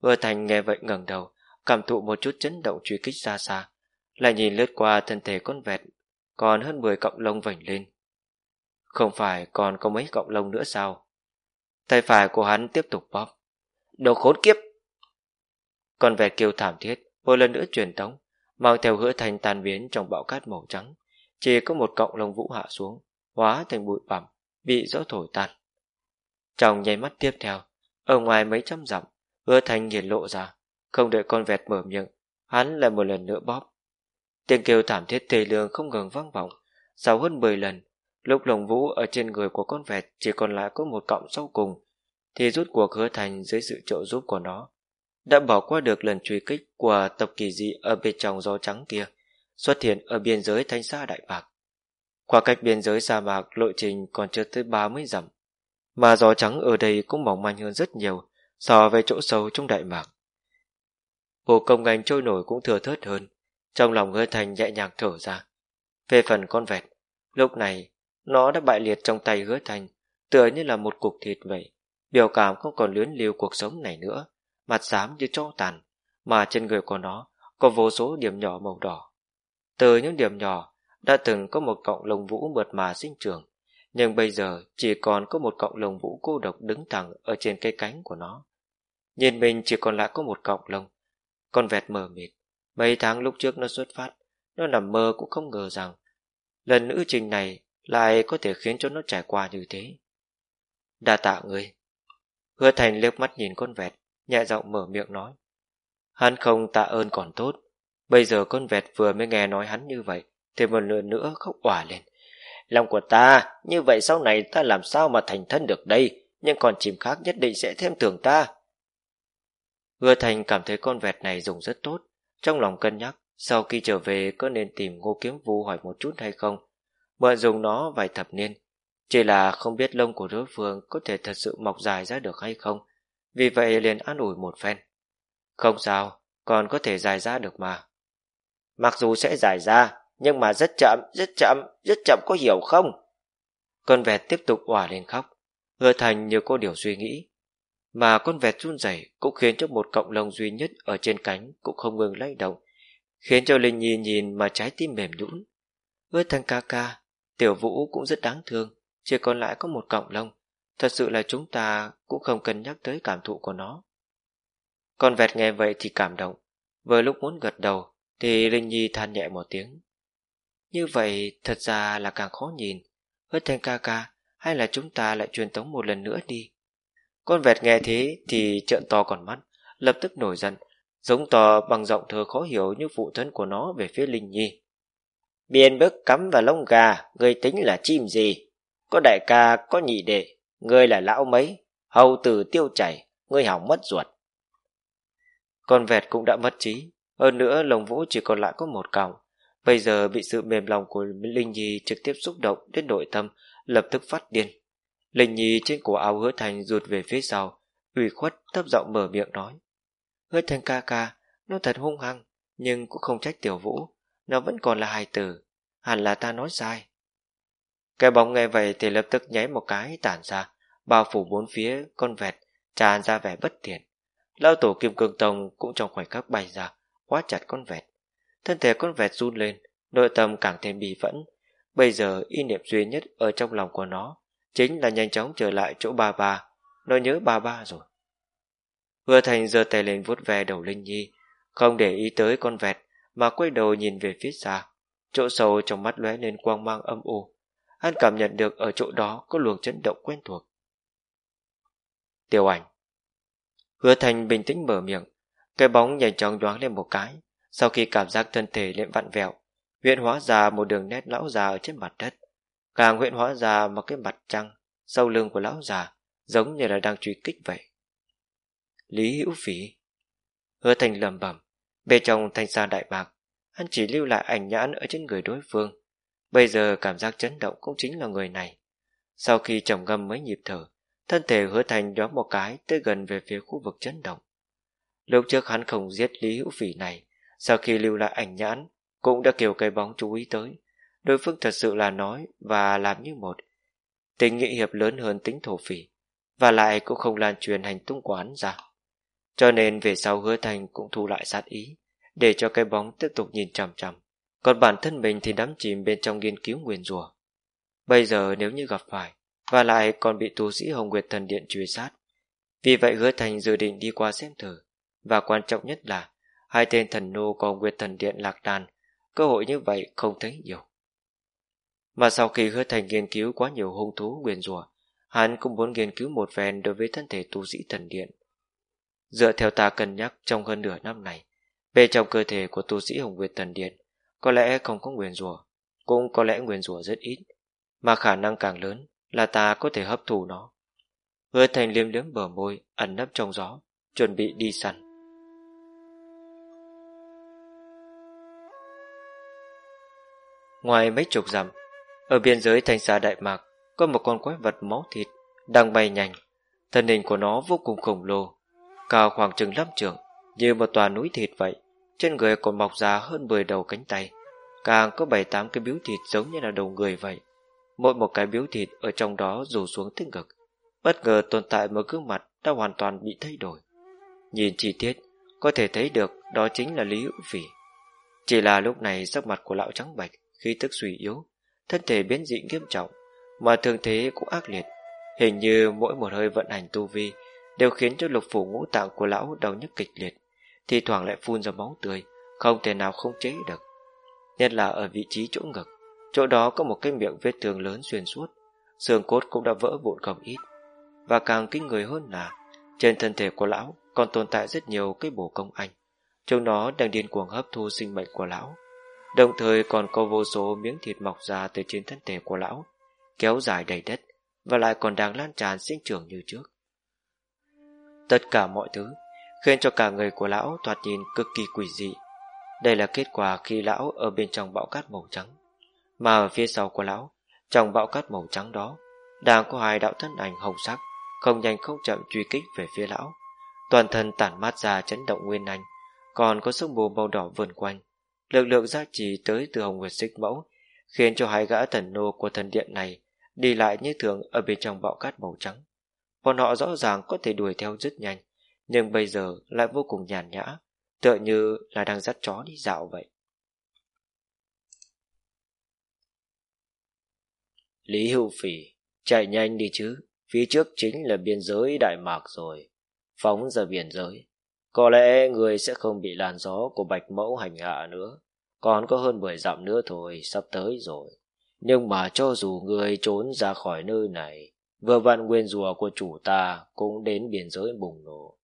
Vừa thành nghe vậy ngẩng đầu, cảm thụ một chút chấn động truy kích xa xa, lại nhìn lướt qua thân thể con vẹt, còn hơn 10 cọng lông vảnh lên. Không phải còn có mấy cọng lông nữa sao? Tay phải của hắn tiếp tục bóp. Đồ khốn kiếp! Con vẹt kêu thảm thiết, một lần nữa truyền tống, mang theo hứa thành tan biến trong bão cát màu trắng. Chỉ có một cọng lông vũ hạ xuống, hóa thành bụi bặm, bị gió thổi tan. Trong nháy mắt tiếp theo, ở ngoài mấy trăm dặm, hứa thành nhìn lộ ra, không đợi con vẹt mở miệng, hắn lại một lần nữa bóp. Tiếng kêu thảm thiết tê lương không ngừng vang vọng, sau hơn 10 lần, lúc lồng vũ ở trên người của con vẹt chỉ còn lại có một cọng sau cùng, thì rút cuộc hứa thành dưới sự trợ giúp của nó. Đã bỏ qua được lần truy kích của tập kỳ dị ở bên trong gió trắng kia, xuất hiện ở biên giới thanh xa đại bạc. Qua cách biên giới sa mạc lộ trình còn chưa tới 30 dặm, mà gió trắng ở đây cũng mỏng manh hơn rất nhiều so với chỗ sâu trong đại mạc. Hồ công ngành trôi nổi cũng thừa thớt hơn, trong lòng hứa thành nhẹ nhàng thở ra. Về phần con vẹt, lúc này, nó đã bại liệt trong tay hứa thành, tựa như là một cục thịt vậy biểu cảm không còn luyến lưu cuộc sống này nữa, mặt xám như cho tàn, mà trên người của nó có vô số điểm nhỏ màu đỏ. Từ những điểm nhỏ, đã từng có một cọng lông vũ mượt mà sinh trưởng, nhưng bây giờ chỉ còn có một cọng lông vũ cô độc đứng thẳng ở trên cây cánh của nó. Nhìn mình chỉ còn lại có một cọng lông, con vẹt mờ mịt. Mấy tháng lúc trước nó xuất phát, nó nằm mơ cũng không ngờ rằng lần nữ trình này lại có thể khiến cho nó trải qua như thế. Đa tạ người Hứa thành liếc mắt nhìn con vẹt, nhẹ giọng mở miệng nói. Hắn không tạ ơn còn tốt. Bây giờ con vẹt vừa mới nghe nói hắn như vậy, thì một lần nữa khóc òa lên. Lòng của ta, như vậy sau này ta làm sao mà thành thân được đây, nhưng còn chim khác nhất định sẽ thêm tưởng ta. Hứa thành cảm thấy con vẹt này dùng rất tốt, trong lòng cân nhắc, sau khi trở về có nên tìm ngô kiếm vu hỏi một chút hay không. Mượn dùng nó vài thập niên, chỉ là không biết lông của đối phương có thể thật sự mọc dài ra được hay không, vì vậy liền an ủi một phen. Không sao, còn có thể dài ra được mà. Mặc dù sẽ dài ra, nhưng mà rất chậm, rất chậm, rất chậm có hiểu không? Con vẹt tiếp tục òa lên khóc, hứa thành như có điều suy nghĩ. Mà con vẹt run rẩy cũng khiến cho một cộng lông duy nhất ở trên cánh cũng không ngừng lay động, khiến cho Linh Nhi nhìn mà trái tim mềm nhũn. Hứa thành ca ca, tiểu vũ cũng rất đáng thương, chỉ còn lại có một cọng lông. Thật sự là chúng ta cũng không cần nhắc tới cảm thụ của nó. Con vẹt nghe vậy thì cảm động. Vừa lúc muốn gật đầu, thì Linh Nhi than nhẹ một tiếng. Như vậy thật ra là càng khó nhìn. Hớt thanh ca ca, hay là chúng ta lại truyền tống một lần nữa đi? Con vẹt nghe thế thì trợn to còn mắt, lập tức nổi giận, giống to bằng giọng thơ khó hiểu như phụ thân của nó về phía Linh Nhi. Biên bức cắm vào lông gà, người tính là chim gì? Có đại ca, có nhị đệ, ngươi là lão mấy, hầu tử tiêu chảy, ngươi hỏng mất ruột. Con vẹt cũng đã mất trí, hơn nữa lồng vũ chỉ còn lại có một còng. Bây giờ bị sự mềm lòng của Linh Nhi trực tiếp xúc động đến nội tâm, lập tức phát điên. Linh Nhi trên cổ áo hứa thành rụt về phía sau, ủy khuất thấp giọng mở miệng nói. Hứa thành ca ca, nó thật hung hăng, nhưng cũng không trách tiểu vũ, nó vẫn còn là hài tử, hẳn là ta nói sai. Cái bóng nghe vậy thì lập tức nháy một cái tản ra, bao phủ bốn phía con vẹt, tràn ra vẻ bất thiện. lão tổ kim cương tông cũng trong khoảnh khắc bay ra, khóa chặt con vẹt. Thân thể con vẹt run lên, nội tâm càng thêm bì phẫn. Bây giờ ý niệm duy nhất ở trong lòng của nó chính là nhanh chóng trở lại chỗ ba ba. Nó nhớ ba ba rồi. Hứa thành giơ tay lên vuốt ve đầu Linh Nhi, không để ý tới con vẹt mà quay đầu nhìn về phía xa. Chỗ sâu trong mắt lóe lên quang mang âm u. Hắn cảm nhận được ở chỗ đó có luồng chấn động quen thuộc. Tiểu ảnh Hứa thành bình tĩnh mở miệng, cái bóng nhanh chóng đoán lên một cái, sau khi cảm giác thân thể lên vặn vẹo, huyện hóa ra một đường nét lão già ở trên mặt đất. Càng huyện hóa ra một cái mặt trăng, sau lưng của lão già, giống như là đang truy kích vậy. Lý Hữu Phỉ Hứa thành lầm bẩm bên trong thanh xa đại bạc, hắn chỉ lưu lại ảnh nhãn ở trên người đối phương. Bây giờ cảm giác chấn động cũng chính là người này. Sau khi trầm ngâm mấy nhịp thở, thân thể hứa thành đón một cái tới gần về phía khu vực chấn động. Lúc trước hắn không giết Lý Hữu Phỉ này, sau khi lưu lại ảnh nhãn, cũng đã kêu cây bóng chú ý tới. Đối phương thật sự là nói và làm như một. Tính nghị hiệp lớn hơn tính thổ phỉ, và lại cũng không lan truyền hành tung quán ra. Cho nên về sau hứa thành cũng thu lại sát ý, để cho cái bóng tiếp tục nhìn chằm chằm. Còn bản thân mình thì đắm chìm bên trong nghiên cứu nguyền rùa. Bây giờ nếu như gặp phải, và lại còn bị tu sĩ Hồng Nguyệt Thần Điện truy sát. Vì vậy hứa thành dự định đi qua xem thử. Và quan trọng nhất là, hai tên thần nô của Nguyệt Thần Điện lạc đàn, cơ hội như vậy không thấy nhiều. Mà sau khi hứa thành nghiên cứu quá nhiều hung thú nguyền rùa, hắn cũng muốn nghiên cứu một phen đối với thân thể tu sĩ thần điện. Dựa theo ta cân nhắc trong hơn nửa năm này, bên trong cơ thể của tu sĩ Hồng Nguyệt Thần Điện có lẽ không có nguyền rùa, cũng có lẽ nguyền rùa rất ít, mà khả năng càng lớn là ta có thể hấp thụ nó. Hứa thành liếm liếm bờ môi, ẩn nấp trong gió, chuẩn bị đi săn. Ngoài mấy chục dặm, ở biên giới thành xa Đại Mạc, có một con quái vật máu thịt đang bay nhanh. Thân hình của nó vô cùng khổng lồ, cao khoảng chừng lăm trường, như một tòa núi thịt vậy. Trên người còn mọc ra hơn 10 đầu cánh tay, càng có bảy tám cái biếu thịt giống như là đầu người vậy. Mỗi một cái biếu thịt ở trong đó rủ xuống tích ngực, bất ngờ tồn tại một gương mặt đã hoàn toàn bị thay đổi. Nhìn chi tiết, có thể thấy được đó chính là Lý Hữu Phỉ. Chỉ là lúc này sắc mặt của lão trắng bạch, khi tức suy yếu, thân thể biến dị nghiêm trọng, mà thường thế cũng ác liệt. Hình như mỗi một hơi vận hành tu vi đều khiến cho lục phủ ngũ tạng của lão đau nhức kịch liệt, thì thoảng lại phun ra máu tươi, không thể nào không chế được. Nhất là ở vị trí chỗ ngực, chỗ đó có một cái miệng vết thương lớn xuyên suốt, xương cốt cũng đã vỡ vụn không ít. Và càng kinh người hơn là, trên thân thể của lão còn tồn tại rất nhiều cái bổ công anh. Chúng nó đang điên cuồng hấp thu sinh mệnh của lão. Đồng thời còn có vô số miếng thịt mọc ra từ trên thân thể của lão, kéo dài đầy đất, và lại còn đang lan tràn sinh trưởng như trước. Tất cả mọi thứ khiến cho cả người của lão thoạt nhìn cực kỳ quỷ dị. Đây là kết quả khi lão ở bên trong bão cát màu trắng. Mà ở phía sau của lão, trong bão cát màu trắng đó, đang có hai đạo thân ảnh hồng sắc, không nhanh không chậm truy kích về phía lão. Toàn thân tản mát ra chấn động nguyên anh, còn có sức mù màu đỏ vườn quanh. Lực lượng giá trị tới từ hồng nguyệt xích mẫu, khiến cho hai gã thần nô của thần điện này đi lại như thường ở bên trong bão cát màu trắng. Bọn họ rõ ràng có thể đuổi theo rất nhanh, nhưng bây giờ lại vô cùng nhàn nhã, tựa như là đang dắt chó đi dạo vậy. Lý Hữu Phỉ, chạy nhanh đi chứ, phía trước chính là biên giới Đại Mạc rồi, phóng ra biên giới. Có lẽ người sẽ không bị làn gió của bạch mẫu hành hạ nữa, còn có hơn 10 dặm nữa thôi, sắp tới rồi. Nhưng mà cho dù người trốn ra khỏi nơi này, vừa vặn nguyên rùa của chủ ta cũng đến biên giới bùng nổ.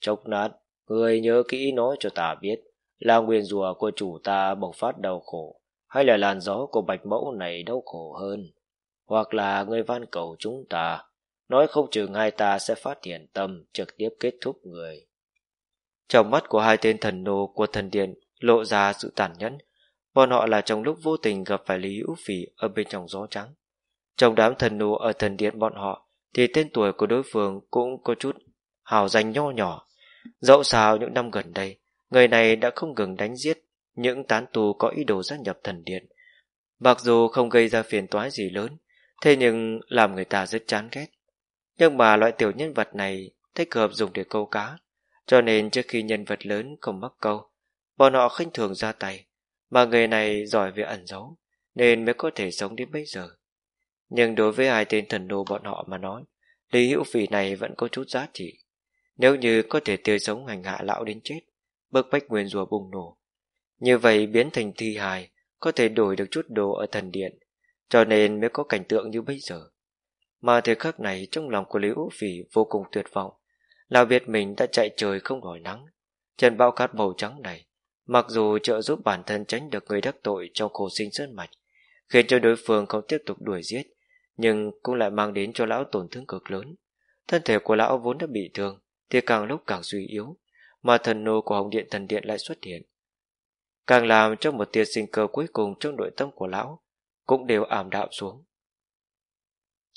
Chốc nát, người nhớ kỹ nói cho ta biết là nguyên rùa của chủ ta bộc phát đau khổ, hay là làn gió của bạch mẫu này đau khổ hơn. Hoặc là người van cầu chúng ta, nói không chừng hai ta sẽ phát hiện tâm trực tiếp kết thúc người. Trong mắt của hai tên thần nô của thần điện lộ ra sự tàn nhẫn, bọn họ là trong lúc vô tình gặp phải Lý Hữu Phỉ ở bên trong gió trắng. Trong đám thần nô ở thần điện bọn họ thì tên tuổi của đối phương cũng có chút hào danh nho nhỏ. Dẫu sao những năm gần đây, người này đã không ngừng đánh giết những tán tù có ý đồ gia nhập thần điện. Mặc dù không gây ra phiền toái gì lớn, thế nhưng làm người ta rất chán ghét. Nhưng mà loại tiểu nhân vật này thích hợp dùng để câu cá, cho nên trước khi nhân vật lớn không mắc câu, bọn họ khinh thường ra tay, mà người này giỏi về ẩn giấu, nên mới có thể sống đến bây giờ. Nhưng đối với hai tên thần đồ bọn họ mà nói, Lý Hữu Phỉ này vẫn có chút giá trị. Nếu như có thể tươi sống hành hạ lão đến chết, bức bách nguyên rùa bùng nổ. Như vậy biến thành thi hài, có thể đổi được chút đồ ở thần điện, cho nên mới có cảnh tượng như bây giờ. Mà thời khắc này trong lòng của Lý Hữu Phỉ vô cùng tuyệt vọng, lão biết mình đã chạy trời không gọi nắng. trần bão cát màu trắng này, mặc dù trợ giúp bản thân tránh được người đắc tội trong khổ sinh sơn mạch, khiến cho đối phương không tiếp tục đuổi giết, nhưng cũng lại mang đến cho lão tổn thương cực lớn. Thân thể của lão vốn đã bị thương, thì càng lúc càng suy yếu, mà thần nô của Hồng Điện Thần Điện lại xuất hiện. Càng làm cho một tia sinh cơ cuối cùng trong nội tâm của lão cũng đều ảm đạm xuống.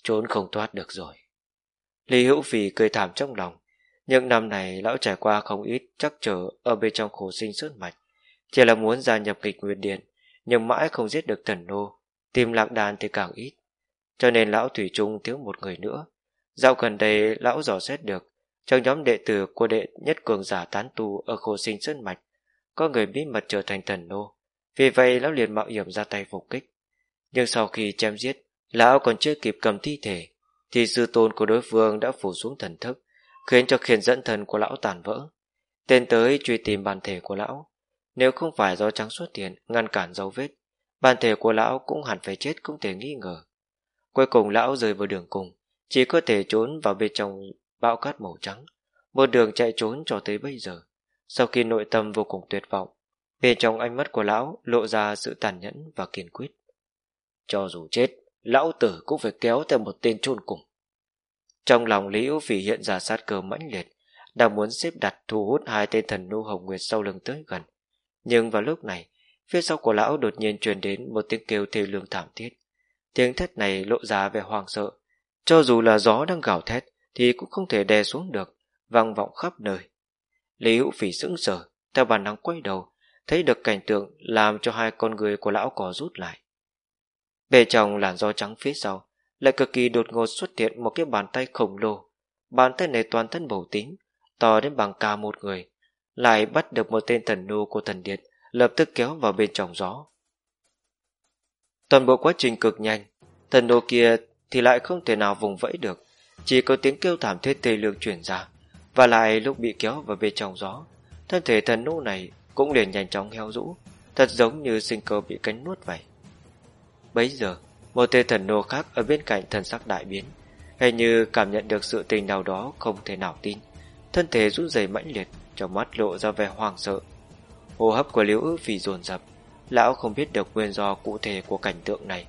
Trốn không thoát được rồi. Lý Hữu Phì cười thảm trong lòng, những năm này lão trải qua không ít chắc trở ở bên trong khổ sinh sơn mạch, chỉ là muốn gia nhập kịch nguyên điện, nhưng mãi không giết được thần nô, tìm lạc đàn thì càng ít. Cho nên lão Thủy Trung thiếu một người nữa. Dạo gần đây lão dò xét được, trong nhóm đệ tử của đệ nhất cường giả tán tu ở khổ sinh sơn mạch, có người bí mật trở thành thần nô. Vì vậy lão liền mạo hiểm ra tay phục kích. Nhưng sau khi chém giết, lão còn chưa kịp cầm thi thể, thì sư tôn của đối phương đã phủ xuống thần thức, khiến cho khiển dẫn thần của lão tàn vỡ. Tên tới truy tìm bản thể của lão. Nếu không phải do trắng xuất hiện ngăn cản dấu vết, bản thể của lão cũng hẳn phải chết không thể nghi ngờ. Cuối cùng lão rơi vào đường cùng, chỉ có thể trốn vào bên trong bão cát màu trắng, một đường chạy trốn cho tới bây giờ. Sau khi nội tâm vô cùng tuyệt vọng, bên trong ánh mắt của lão lộ ra sự tàn nhẫn và kiên quyết. Cho dù chết, lão tử cũng phải kéo theo một tên chôn cùng. Trong lòng Lý Hữu Phỉ hiện ra sát cơ mãnh liệt, đang muốn xếp đặt thu hút hai tên thần nô hồng nguyệt sau lưng tới gần. Nhưng vào lúc này, phía sau của lão đột nhiên truyền đến một tiếng kêu thê lương thảm thiết. Tiếng thét này lộ ra vẻ hoang sợ. Cho dù là gió đang gào thét, thì cũng không thể đè xuống được, vang vọng khắp nơi. Lý Hữu Phỉ sững sờ, theo bản năng quay đầu, thấy được cảnh tượng làm cho hai con người của lão có rút lại. Bề trong làn gió trắng phía sau, lại cực kỳ đột ngột xuất hiện một cái bàn tay khổng lồ. Bàn tay này toàn thân bầu tím, to đến bằng cả một người, lại bắt được một tên thần nô của thần điện, lập tức kéo vào bên trong gió. Toàn bộ quá trình cực nhanh, thần nô kia thì lại không thể nào vùng vẫy được, chỉ có tiếng kêu thảm thiết tê lương chuyển ra, và lại lúc bị kéo vào bên trong gió, thân thể thần nô này cũng liền nhanh chóng heo rũ, thật giống như sinh cơ bị cánh nuốt vậy. Bấy giờ, một tên thần nô khác ở bên cạnh thần sắc đại biến, hình như cảm nhận được sự tình nào đó không thể nào tin. Thân thể rút rẩy mãnh liệt, trong mắt lộ ra vẻ hoang sợ. Hô hấp của Liễu Ước phì dồn dập, lão không biết được nguyên do cụ thể của cảnh tượng này,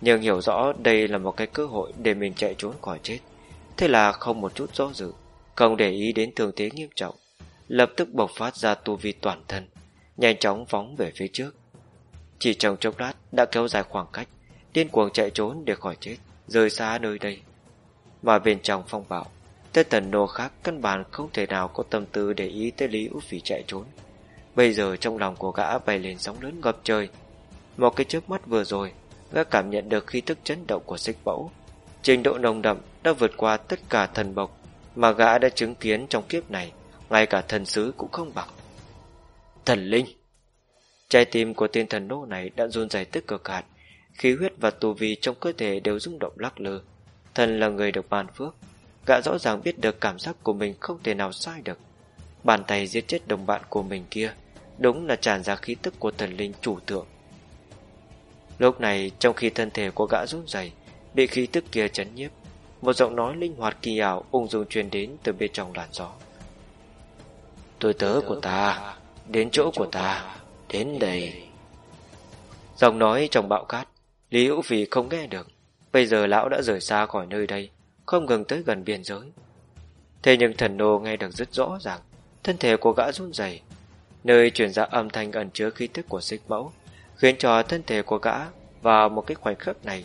nhưng hiểu rõ đây là một cái cơ hội để mình chạy trốn khỏi chết. Thế là không một chút do dự, không để ý đến thương thế nghiêm trọng, lập tức bộc phát ra tu vi toàn thân, nhanh chóng phóng về phía trước. Chỉ trong chốc lát đã kéo dài khoảng cách, điên cuồng chạy trốn để khỏi chết, rời xa nơi đây. Mà bên trong phong bạo, tên tần nô khác căn bản không thể nào có tâm tư để ý tới Lý Út Phỉ chạy trốn. Bây giờ trong lòng của gã bay lên sóng lớn ngập trời. Một cái chớp mắt vừa rồi, gã cảm nhận được khi tức chấn động của xích bẫu Trình độ nồng đậm đã vượt qua tất cả thần bộc mà gã đã chứng kiến trong kiếp này, ngay cả thần sứ cũng không bằng. Thần linh! Trái tim của tên thần nô này đã run rẩy tức cực hạt, khí huyết và tù vi trong cơ thể đều rung động lắc lư. Thần là người được ban phước, gã rõ ràng biết được cảm giác của mình không thể nào sai được. Bàn tay giết chết đồng bạn của mình kia, đúng là tràn ra khí tức của thần linh chủ thượng. Lúc này trong khi thân thể của gã run rẩy Bị khí tức kia chấn nhiếp Một giọng nói linh hoạt kỳ ảo ung dung truyền đến từ bên trong làn gió. Tôi tớ của ta Đến chỗ của ta Đến đây. Giọng nói trong bạo cát Lý Hữu Vì không nghe được. Bây giờ lão đã rời xa khỏi nơi đây Không ngừng tới gần biên giới. Thế nhưng thần nô nghe được rất rõ ràng Thân thể của gã run rẩy. Nơi truyền ra âm thanh ẩn chứa khí tức của xích mẫu Khiến cho thân thể của gã Vào một cái khoảnh khắc này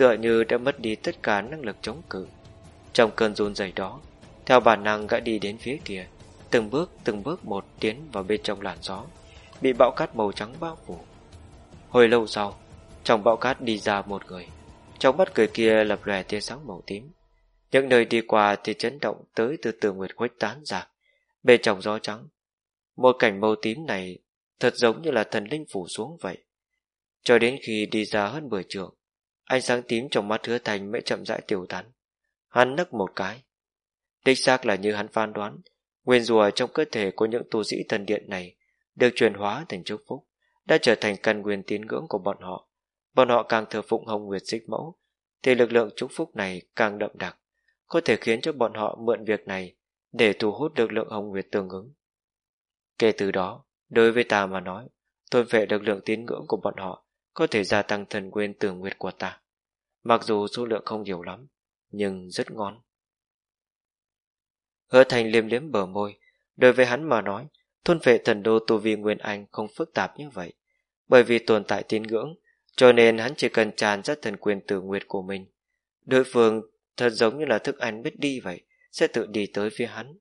Tựa như đã mất đi tất cả năng lực chống cự. Trong cơn run rẩy đó, Theo bản năng gã đi đến phía kia, Từng bước từng bước một tiến vào bên trong làn gió, Bị bão cát màu trắng bao phủ. Hồi lâu sau, Trong bão cát đi ra một người, Trong mắt cười kia lập lòe tia sáng màu tím. Những nơi đi qua thì chấn động tới từ tường nguyệt khuếch tán ra, Bên trong gió trắng. Một cảnh màu tím này Thật giống như là thần linh phủ xuống vậy. Cho đến khi đi ra hơn 10 trường Ánh sáng tím trong mắt hứa thành mới chậm rãi tiêu tán Hắn nấc một cái Đích xác là như hắn phán đoán Nguyên rùa trong cơ thể của những tu sĩ thần điện này được chuyển hóa thành chúc phúc, đã trở thành căn nguyên tín ngưỡng của bọn họ. Bọn họ càng thờ phụng Hồng Nguyệt Xích Mẫu, thì lực lượng chúc phúc này càng đậm đặc, có thể khiến cho bọn họ mượn việc này để thu hút lực lượng Hồng Nguyệt tương ứng. Kể từ đó, đối với ta mà nói, tôn vệ lực lượng tín ngưỡng của bọn họ có thể gia tăng thần nguyên tường nguyệt của ta. Mặc dù số lượng không nhiều lắm, nhưng rất ngon. Hứa thành liêm liếm bờ môi, đối với hắn mà nói, thôn vệ thần đô tu vi Nguyên Anh không phức tạp như vậy. Bởi vì tồn tại tín ngưỡng, cho nên hắn chỉ cần tràn ra thần quyền tử nguyệt của mình. Đối phương thật giống như là thức ăn biết đi vậy, sẽ tự đi tới phía hắn.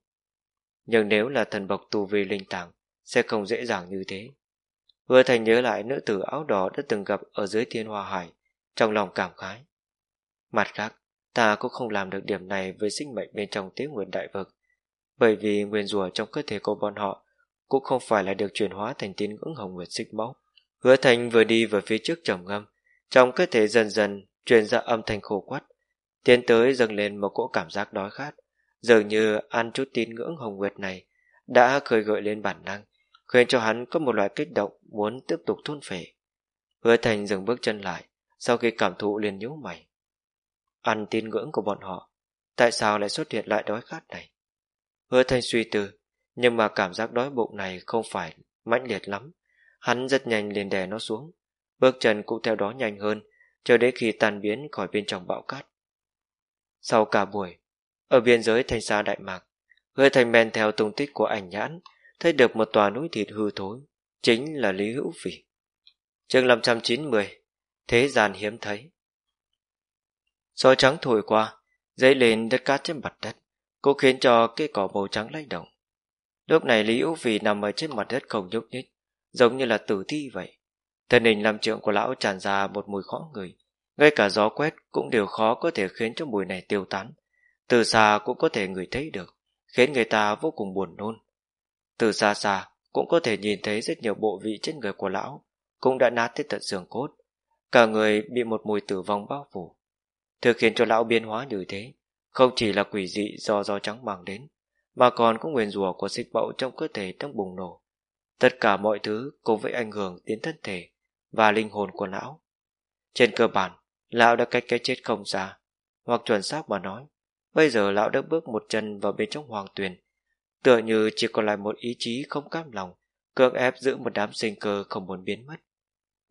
Nhưng nếu là thần bộc tu vi linh tàng, sẽ không dễ dàng như thế. Hứa thành nhớ lại nữ tử áo đỏ đã từng gặp ở dưới thiên hoa hải, trong lòng cảm khái. Mặt khác, ta cũng không làm được điểm này với sinh mệnh bên trong tế nguyện đại vực, bởi vì nguyên rùa trong cơ thể của bọn họ cũng không phải là được chuyển hóa thành tín ngưỡng hồng nguyệt xích máu. Hứa thành vừa đi về phía trước trầm ngâm, trong cơ thể dần dần truyền ra âm thanh khổ quắt, tiến tới dâng lên một cỗ cảm giác đói khát, dường như ăn chút tín ngưỡng hồng nguyệt này đã khơi gợi lên bản năng, khiến cho hắn có một loại kích động muốn tiếp tục thôn phệ. Hứa thành dừng bước chân lại, sau khi cảm thụ liền nhíu mày. Ăn tin ngưỡng của bọn họ, tại sao lại xuất hiện lại đói khát này? Hứa thành suy tư, nhưng mà cảm giác đói bụng này không phải mãnh liệt lắm. Hắn rất nhanh liền đè nó xuống. Bước chân cũng theo đó nhanh hơn, cho đến khi tan biến khỏi bên trong bão cát. Sau cả buổi, ở biên giới thanh xa Đại Mạc, hứa thành men theo tung tích của ảnh nhãn, thấy được một tòa núi thịt hư thối, chính là Lý Hữu Phỉ. chương 590, Thế gian hiếm thấy. Gió trắng thổi qua, dấy lên đất cát trên mặt đất, cũng khiến cho cây cỏ màu trắng lay động. Lúc này Lý Hữu Phỉ nằm ở trên mặt đất không nhúc nhích, giống như là tử thi vậy. Thân hình làm trượng của lão tràn ra một mùi khó người. Ngay cả gió quét cũng đều khó có thể khiến cho mùi này tiêu tán. Từ xa cũng có thể người thấy được, khiến người ta vô cùng buồn nôn. Từ xa xa cũng có thể nhìn thấy rất nhiều bộ vị trên người của lão, cũng đã nát tới tận xương cốt. Cả người bị một mùi tử vong bao phủ. Thực khiến cho lão biến hóa như thế, không chỉ là quỷ dị do gió trắng mang đến, mà còn có nguyền rùa của xích bậu trong cơ thể đang bùng nổ. Tất cả mọi thứ cùng với ảnh hưởng đến thân thể và linh hồn của lão. Trên cơ bản, lão đã cách cái chết không xa, hoặc chuẩn xác mà nói, bây giờ lão đã bước một chân vào bên trong hoàng tuyền, tựa như chỉ còn lại một ý chí không cam lòng, cưỡng ép giữ một đám sinh cơ không muốn biến mất.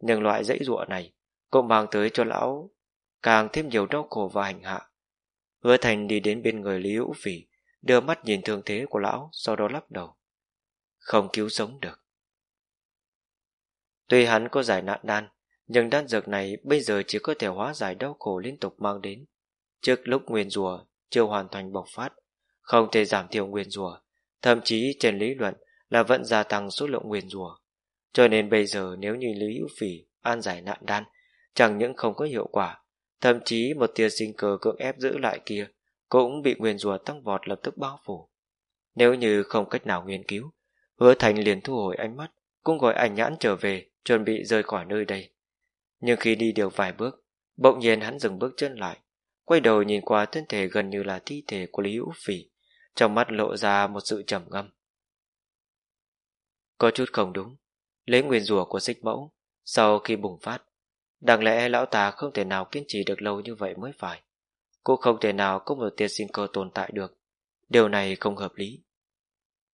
Nhưng loại dãy ruộng này cũng mang tới cho lão càng thêm nhiều đau khổ và hành hạ. Hứa thành đi đến bên người Lý Hữu Phỉ, đưa mắt nhìn thương thế của lão, sau đó lắc đầu. Không cứu sống được. Tuy hắn có giải nạn đan, nhưng đan dược này bây giờ chỉ có thể hóa giải đau khổ liên tục mang đến. Trước lúc nguyên rùa chưa hoàn thành bộc phát, không thể giảm thiểu nguyên rùa, thậm chí trên lý luận là vẫn gia tăng số lượng nguyên rùa. Cho nên bây giờ nếu như Lý Hữu Phỉ an giải nạn đan, chẳng những không có hiệu quả, thậm chí một tia sinh cơ cưỡng ép giữ lại kia cũng bị nguyên rùa tăng vọt lập tức bao phủ. Nếu như không cách nào nghiên cứu, hứa thành liền thu hồi ánh mắt, cũng gọi ảnh nhãn trở về, chuẩn bị rời khỏi nơi đây. Nhưng khi đi được vài bước, bỗng nhiên hắn dừng bước chân lại, quay đầu nhìn qua thân thể gần như là thi thể của Lý Hữu Phỉ, trong mắt lộ ra một sự trầm ngâm. Có chút không đúng, lấy nguyên rùa của xích mẫu, sau khi bùng phát, Đáng lẽ lão ta không thể nào kiên trì được lâu như vậy mới phải. Cũng không thể nào có một tia sinh cơ tồn tại được. Điều này không hợp lý.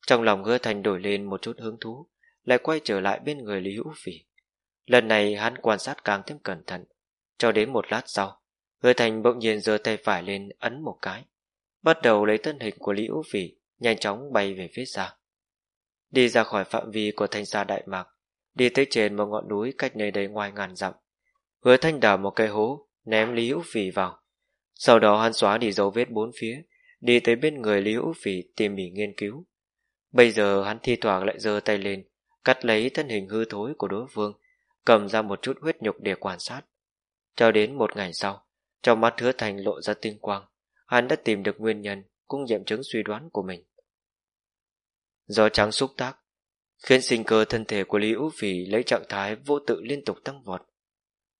Trong lòng hứa thành đổi lên một chút hứng thú, lại quay trở lại bên người Lý Hữu Phỉ. Lần này hắn quan sát càng thêm cẩn thận, cho đến một lát sau, hứa thành bỗng nhiên giơ tay phải lên ấn một cái, bắt đầu lấy thân hình của Lý Hữu Phỉ nhanh chóng bay về phía xa. Đi ra khỏi phạm vi của thanh xa Đại Mạc, đi tới trên một ngọn núi cách nơi đây ngoài ngàn dặm. Hứa thanh đào một cây hố, ném Lý Hữu Phỉ vào. Sau đó hắn xóa đi dấu vết bốn phía, đi tới bên người Lý Hữu Phỉ tìm mỉ nghiên cứu. Bây giờ hắn thi thoảng lại giơ tay lên, cắt lấy thân hình hư thối của đối phương, cầm ra một chút huyết nhục để quan sát. Cho đến một ngày sau, trong mắt hứa thành lộ ra tinh quang, hắn đã tìm được nguyên nhân, cũng nghiệm chứng suy đoán của mình. Do trắng xúc tác, khiến sinh cơ thân thể của Lý Ú Phỉ lấy trạng thái vô tự liên tục tăng vọt.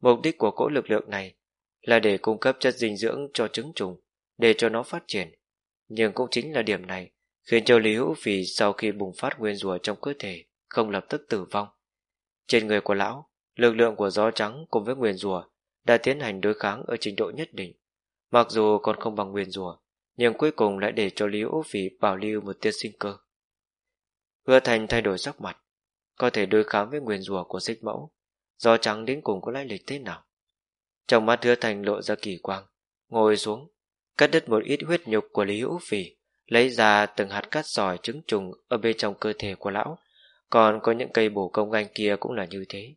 Mục đích của cỗ lực lượng này là để cung cấp chất dinh dưỡng cho trứng trùng, để cho nó phát triển. Nhưng cũng chính là điểm này khiến cho Lý Hữu Phỉ sau khi bùng phát nguyên rùa trong cơ thể không lập tức tử vong. Trên người của lão, lực lượng của gió trắng cùng với nguyên rùa đã tiến hành đối kháng ở trình độ nhất định. Mặc dù còn không bằng nguyên rùa, nhưng cuối cùng lại để cho Lý Hữu Phỉ bảo lưu một tiết sinh cơ. Hứa Thành thay đổi sắc mặt, có thể đối kháng với nguyên rùa của xích mẫu, do trắng đến cùng có lai lịch thế nào. Trong mắt Hứa Thành lộ ra kỳ quang, ngồi xuống, cắt đứt một ít huyết nhục của Lý Hữu Phỉ, lấy ra từng hạt cát sỏi trứng trùng ở bên trong cơ thể của lão, còn có những cây bổ công anh kia cũng là như thế.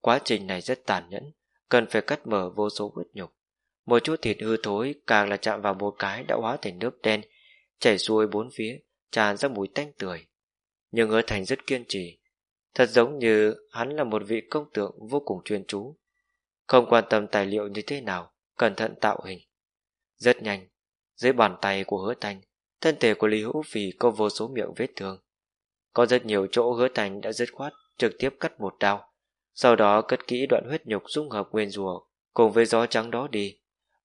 Quá trình này rất tàn nhẫn, cần phải cắt mở vô số huyết nhục. Một chút thịt hư thối càng là chạm vào một cái đã hóa thành nước đen, chảy xuôi bốn phía, tràn ra mùi tanh tưởi. Nhưng hứa thành rất kiên trì, thật giống như hắn là một vị công tượng vô cùng chuyên chú. Không quan tâm tài liệu như thế nào, cẩn thận tạo hình. Rất nhanh, dưới bàn tay của hứa thành, thân thể của Lý Hữu Phì có vô số miệng vết thương. Có rất nhiều chỗ hứa thành đã dứt khoát, trực tiếp cắt một đao, sau đó cất kỹ đoạn huyết nhục dung hợp nguyên rùa cùng với gió trắng đó đi.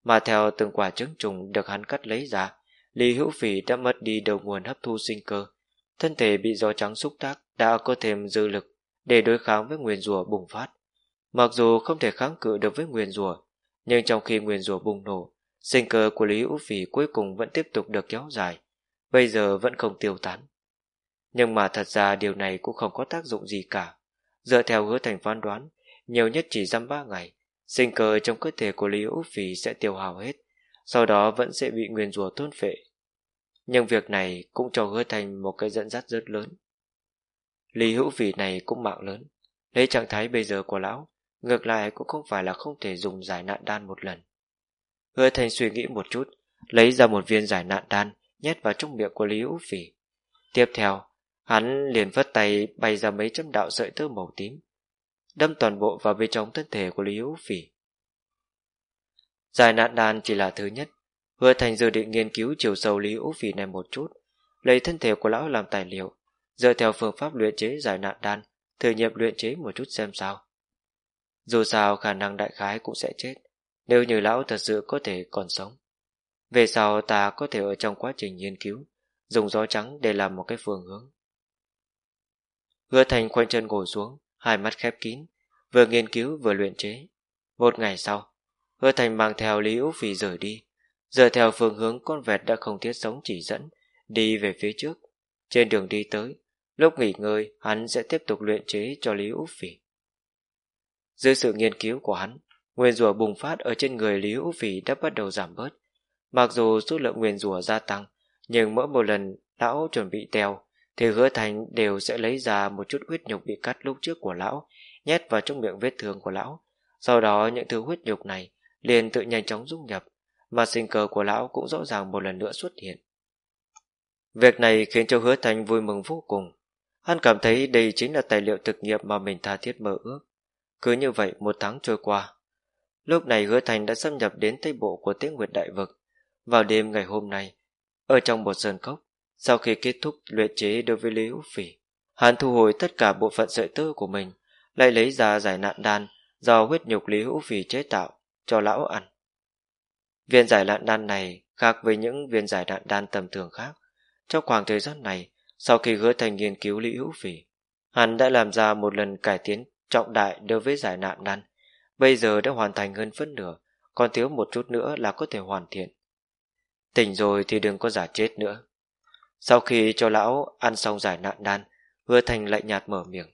Mà theo từng quả trứng trùng được hắn cắt lấy ra, Lý Hữu Phỉ đã mất đi đầu nguồn hấp thu sinh cơ. Thân thể bị gió trắng xúc tác đã có thêm dư lực để đối kháng với nguyên rùa bùng phát. Mặc dù không thể kháng cự được với nguyên rùa, nhưng trong khi nguyên rùa bùng nổ, sinh cơ của Lý Hữu Phỉ cuối cùng vẫn tiếp tục được kéo dài, bây giờ vẫn không tiêu tán. Nhưng mà thật ra điều này cũng không có tác dụng gì cả. Dựa theo hứa thành phán đoán, nhiều nhất chỉ dăm ba ngày, sinh cơ trong cơ thể của Lý Hữu Phỉ sẽ tiêu hao hết, sau đó vẫn sẽ bị nguyên rùa thôn phệ. Nhưng việc này cũng cho hứa thành một cái dẫn dắt rất lớn. Lý Hữu Phỉ này cũng mạng lớn, lấy trạng thái bây giờ của lão, ngược lại cũng không phải là không thể dùng giải nạn đan một lần. Hứa thành suy nghĩ một chút, lấy ra một viên giải nạn đan, nhét vào trong miệng của Lý Hữu Phỉ. Tiếp theo, Hắn liền vất tay bay ra mấy trăm đạo sợi tơ màu tím, đâm toàn bộ vào bên trong thân thể của Lý Hữu Phỉ. Giải nạn đan chỉ là thứ nhất, Hứa Thành dự định nghiên cứu chiều sâu Lý Hữu Phỉ này một chút, lấy thân thể của lão làm tài liệu, dựa theo phương pháp luyện chế giải nạn đan, thử nghiệm luyện chế một chút xem sao. Dù sao khả năng đại khái cũng sẽ chết, nếu như lão thật sự có thể còn sống. Về sau ta có thể ở trong quá trình nghiên cứu, dùng gió trắng để làm một cái phương hướng. Hứa Thành khoanh chân ngồi xuống, hai mắt khép kín, vừa nghiên cứu vừa luyện chế. Một ngày sau, Hứa Thành mang theo Lý Úc Phi rời đi, dựa theo phương hướng con vẹt đã không thiết sống chỉ dẫn, đi về phía trước. Trên đường đi tới, lúc nghỉ ngơi hắn sẽ tiếp tục luyện chế cho Lý Úc Phi. Dưới sự nghiên cứu của hắn, nguyên rùa bùng phát ở trên người Lý Úc Phi đã bắt đầu giảm bớt. Mặc dù số lượng nguyên rùa gia tăng, nhưng mỗi một lần lão chuẩn bị teo thì hứa thành đều sẽ lấy ra một chút huyết nhục bị cắt lúc trước của lão, nhét vào trong miệng vết thương của lão. Sau đó những thứ huyết nhục này liền tự nhanh chóng dung nhập, mà sinh cơ của lão cũng rõ ràng một lần nữa xuất hiện. Việc này khiến cho hứa thành vui mừng vô cùng. Hắn cảm thấy đây chính là tài liệu thực nghiệm mà mình tha thiết mơ ước. Cứ như vậy một tháng trôi qua. Lúc này hứa thành đã xâm nhập đến tây bộ của tế nguyệt đại vực. Vào đêm ngày hôm nay, ở trong một sơn cốc, sau khi kết thúc luyện chế đối với Lý Hữu Phỉ, hắn thu hồi tất cả bộ phận sợi tơ của mình, lại lấy ra giải nạn đan do huyết nhục Lý Hữu Phỉ chế tạo cho lão ăn. Viên giải nạn đan này khác với những viên giải nạn đan tầm thường khác. Trong khoảng thời gian này, sau khi hứa thành nghiên cứu Lý Hữu Phỉ, hắn đã làm ra một lần cải tiến trọng đại đối với giải nạn đan, bây giờ đã hoàn thành hơn phân nửa, còn thiếu một chút nữa là có thể hoàn thiện. Tỉnh rồi thì đừng có giả chết nữa. Sau khi cho lão ăn xong giải nạn đan, hứa thành lạnh nhạt mở miệng.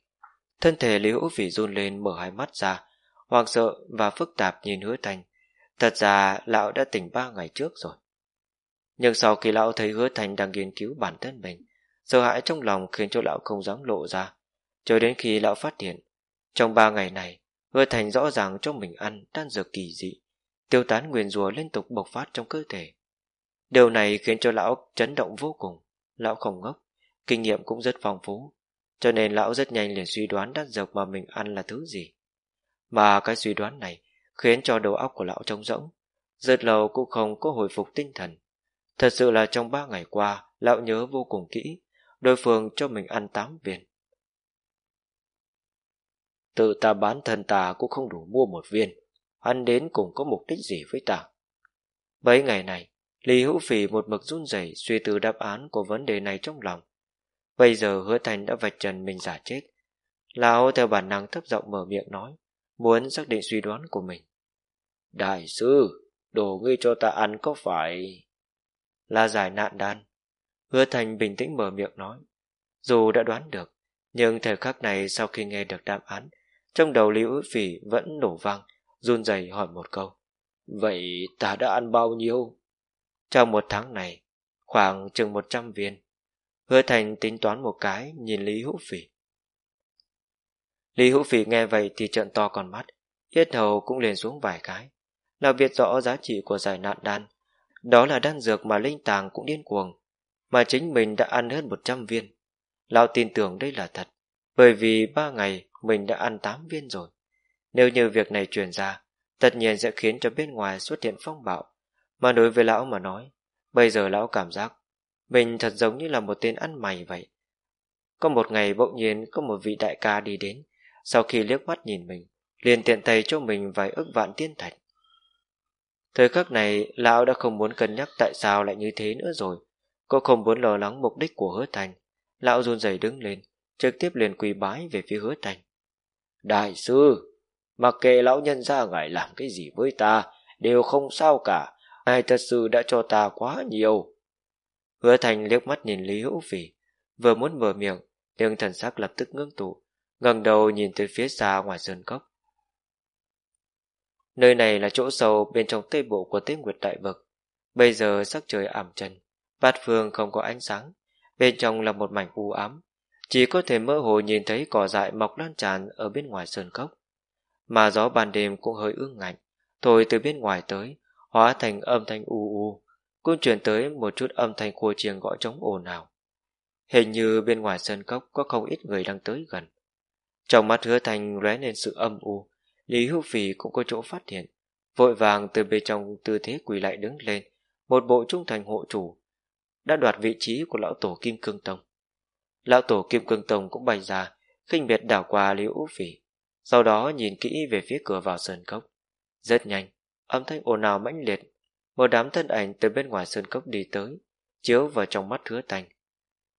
Thân thể Lý Hữu Phỉ run lên mở hai mắt ra, hoang sợ và phức tạp nhìn hứa thành. Thật ra lão đã tỉnh ba ngày trước rồi. Nhưng sau khi lão thấy hứa thành đang nghiên cứu bản thân mình, sợ hãi trong lòng khiến cho lão không dám lộ ra. Cho đến khi lão phát hiện, trong ba ngày này, hứa thành rõ ràng cho mình ăn đan dược kỳ dị, tiêu tán nguyền rùa liên tục bộc phát trong cơ thể. Điều này khiến cho lão chấn động vô cùng. Lão không ngốc, kinh nghiệm cũng rất phong phú, cho nên lão rất nhanh liền suy đoán đắt dược mà mình ăn là thứ gì. Mà cái suy đoán này khiến cho đầu óc của lão trống rỗng, rất lâu cũng không có hồi phục tinh thần. Thật sự là trong ba ngày qua, lão nhớ vô cùng kỹ, đối phương cho mình ăn tám viên. Tự ta bán thân ta cũng không đủ mua một viên, ăn đến cùng có mục đích gì với ta. Mấy ngày này, Lý Hữu Phỉ một mực run rẩy suy tư đáp án của vấn đề này trong lòng. Bây giờ hứa thành đã vạch trần mình giả chết. Lão theo bản năng thấp giọng mở miệng nói, muốn xác định suy đoán của mình. Đại sư, đồ ngươi cho ta ăn có phải... Là giải nạn đan. Hứa thành bình tĩnh mở miệng nói. Dù đã đoán được, nhưng thời khắc này sau khi nghe được đáp án, trong đầu Lý Hữu Phỉ vẫn nổ vang, run rẩy hỏi một câu. Vậy ta đã ăn bao nhiêu? Trong một tháng này, khoảng chừng một trăm viên. Hứa Thành tính toán một cái, nhìn Lý Hữu Phỉ. Lý Hữu Phỉ nghe vậy thì trợn to con mắt, yết hầu cũng liền xuống vài cái. Là việc rõ giá trị của giải nạn đan. Đó là đan dược mà linh tàng cũng điên cuồng, mà chính mình đã ăn hơn một trăm viên. Lão tin tưởng đây là thật, bởi vì ba ngày mình đã ăn tám viên rồi. Nếu như việc này truyền ra, tất nhiên sẽ khiến cho bên ngoài xuất hiện phong bạo, mà đối với lão mà nói, bây giờ lão cảm giác mình thật giống như là một tên ăn mày vậy. Có một ngày bỗng nhiên có một vị đại ca đi đến, sau khi liếc mắt nhìn mình, liền tiện tay cho mình vài ức vạn tiên thạch. Thời khắc này, lão đã không muốn cân nhắc tại sao lại như thế nữa rồi. Cô không muốn lo lắng mục đích của hứa thành. Lão run rẩy đứng lên, trực tiếp liền quỳ bái về phía hứa thành. Đại sư, mặc kệ lão nhân ra ngài làm cái gì với ta, đều không sao cả ai thật sự đã cho ta quá nhiều. Hứa thành liếc mắt nhìn Lý Hữu Phỉ, vừa muốn mở miệng, nhưng thần sắc lập tức ngưng tụ, ngẩng đầu nhìn tới phía xa ngoài sơn cốc. Nơi này là chỗ sâu bên trong tây bộ của Tế Nguyệt Đại Vực. Bây giờ sắc trời ảm trần, bát phương không có ánh sáng, bên trong là một mảnh u ám, chỉ có thể mơ hồ nhìn thấy cỏ dại mọc lan tràn ở bên ngoài sơn cốc. Mà gió ban đêm cũng hơi ương ngạnh, thổi từ bên ngoài tới, hóa thành âm thanh u u, cũng truyền tới một chút âm thanh khua chiêng gõ trống ồn ào. Hình như bên ngoài sân cốc có không ít người đang tới gần. Trong mắt hứa thành lóe lên sự âm u, Lý Hữu Phỉ cũng có chỗ phát hiện. Vội vàng từ bên trong tư thế quỳ lại đứng lên, một bộ trung thành hộ chủ, đã đoạt vị trí của lão tổ Kim Cương Tông. Lão tổ Kim Cương Tông cũng bày ra, khinh biệt đảo qua Lý Hữu Phỉ, sau đó nhìn kỹ về phía cửa vào sân cốc. Rất nhanh, âm thanh ồn ào mãnh liệt, một đám thân ảnh từ bên ngoài sơn cốc đi tới, chiếu vào trong mắt hứa thành.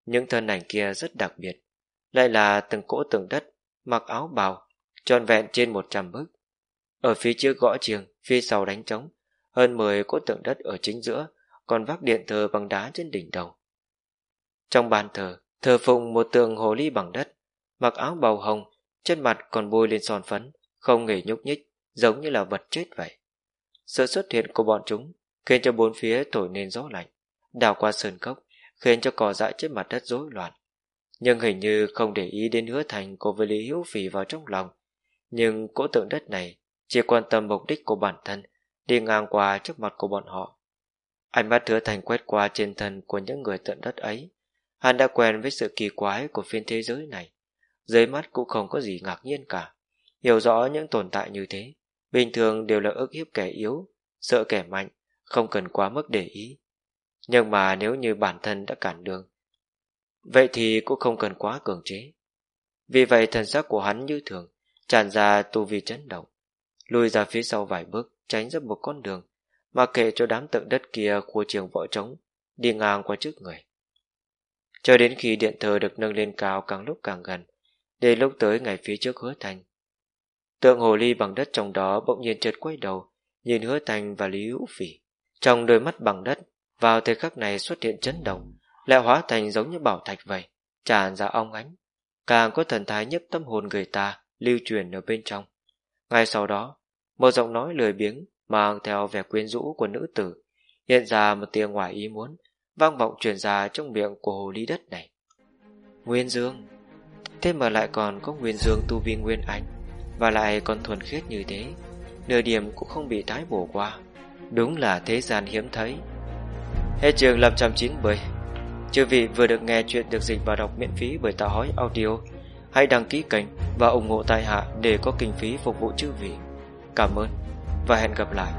Những thân ảnh kia rất đặc biệt, lại là từng cỗ tường đất, mặc áo bào, tròn vẹn trên một trăm bức. ở phía trước gõ chiêng, phía sau đánh trống, hơn mười cỗ tượng đất ở chính giữa, còn vác điện thờ bằng đá trên đỉnh đầu. Trong bàn thờ thờ phụng một tượng hồ ly bằng đất, mặc áo bào hồng, chân mặt còn bôi lên son phấn, không nghỉ nhúc nhích, giống như là vật chết vậy sự xuất hiện của bọn chúng khiến cho bốn phía thổi nên gió lạnh, đào qua sơn cốc, khiến cho cỏ dại trên mặt đất rối loạn. Nhưng hình như không để ý đến hứa thành của với Lý Hữu Phỉ vào trong lòng. Nhưng cỗ tượng đất này chỉ quan tâm mục đích của bản thân, đi ngang qua trước mặt của bọn họ. Ánh mắt hứa thành quét qua trên thân của những người tượng đất ấy. Hắn đã quen với sự kỳ quái của phiên thế giới này. Dưới mắt cũng không có gì ngạc nhiên cả. Hiểu rõ những tồn tại như thế, bình thường đều là ức hiếp kẻ yếu, sợ kẻ mạnh, không cần quá mức để ý. Nhưng mà nếu như bản thân đã cản đường, vậy thì cũng không cần quá cường chế. Vì vậy thần sắc của hắn như thường, tràn ra tu vi chấn động, lùi ra phía sau vài bước, tránh ra một con đường, mà kệ cho đám tượng đất kia của trường võ trống đi ngang qua trước người. Cho đến khi điện thờ được nâng lên cao càng lúc càng gần, để lúc tới ngày phía trước hứa thành. Tượng hồ ly bằng đất trong đó bỗng nhiên chợt quay đầu, nhìn hứa thành và Lý Hữu Phỉ. Trong đôi mắt bằng đất, vào thời khắc này xuất hiện chấn động, lại hóa thành giống như bảo thạch vậy, tràn ra ong ánh. Càng có thần thái nhấp tâm hồn người ta, lưu truyền ở bên trong. Ngay sau đó, một giọng nói lười biếng mang theo vẻ quyến rũ của nữ tử, hiện ra một tiếng ngoài ý muốn, vang vọng truyền ra trong miệng của hồ ly đất này. Nguyên Dương Thế mà lại còn có Nguyên Dương tu vi Nguyên Anh và lại còn thuần khiết như thế, Nửa điểm cũng không bị tái bổ qua. Đúng là thế gian hiếm thấy. Hết trường 590 Chư vị vừa được nghe chuyện được dịch và đọc miễn phí bởi Tạo Hói Audio. Hãy đăng ký kênh và ủng hộ tài hạ để có kinh phí phục vụ chư vị. Cảm ơn và hẹn gặp lại.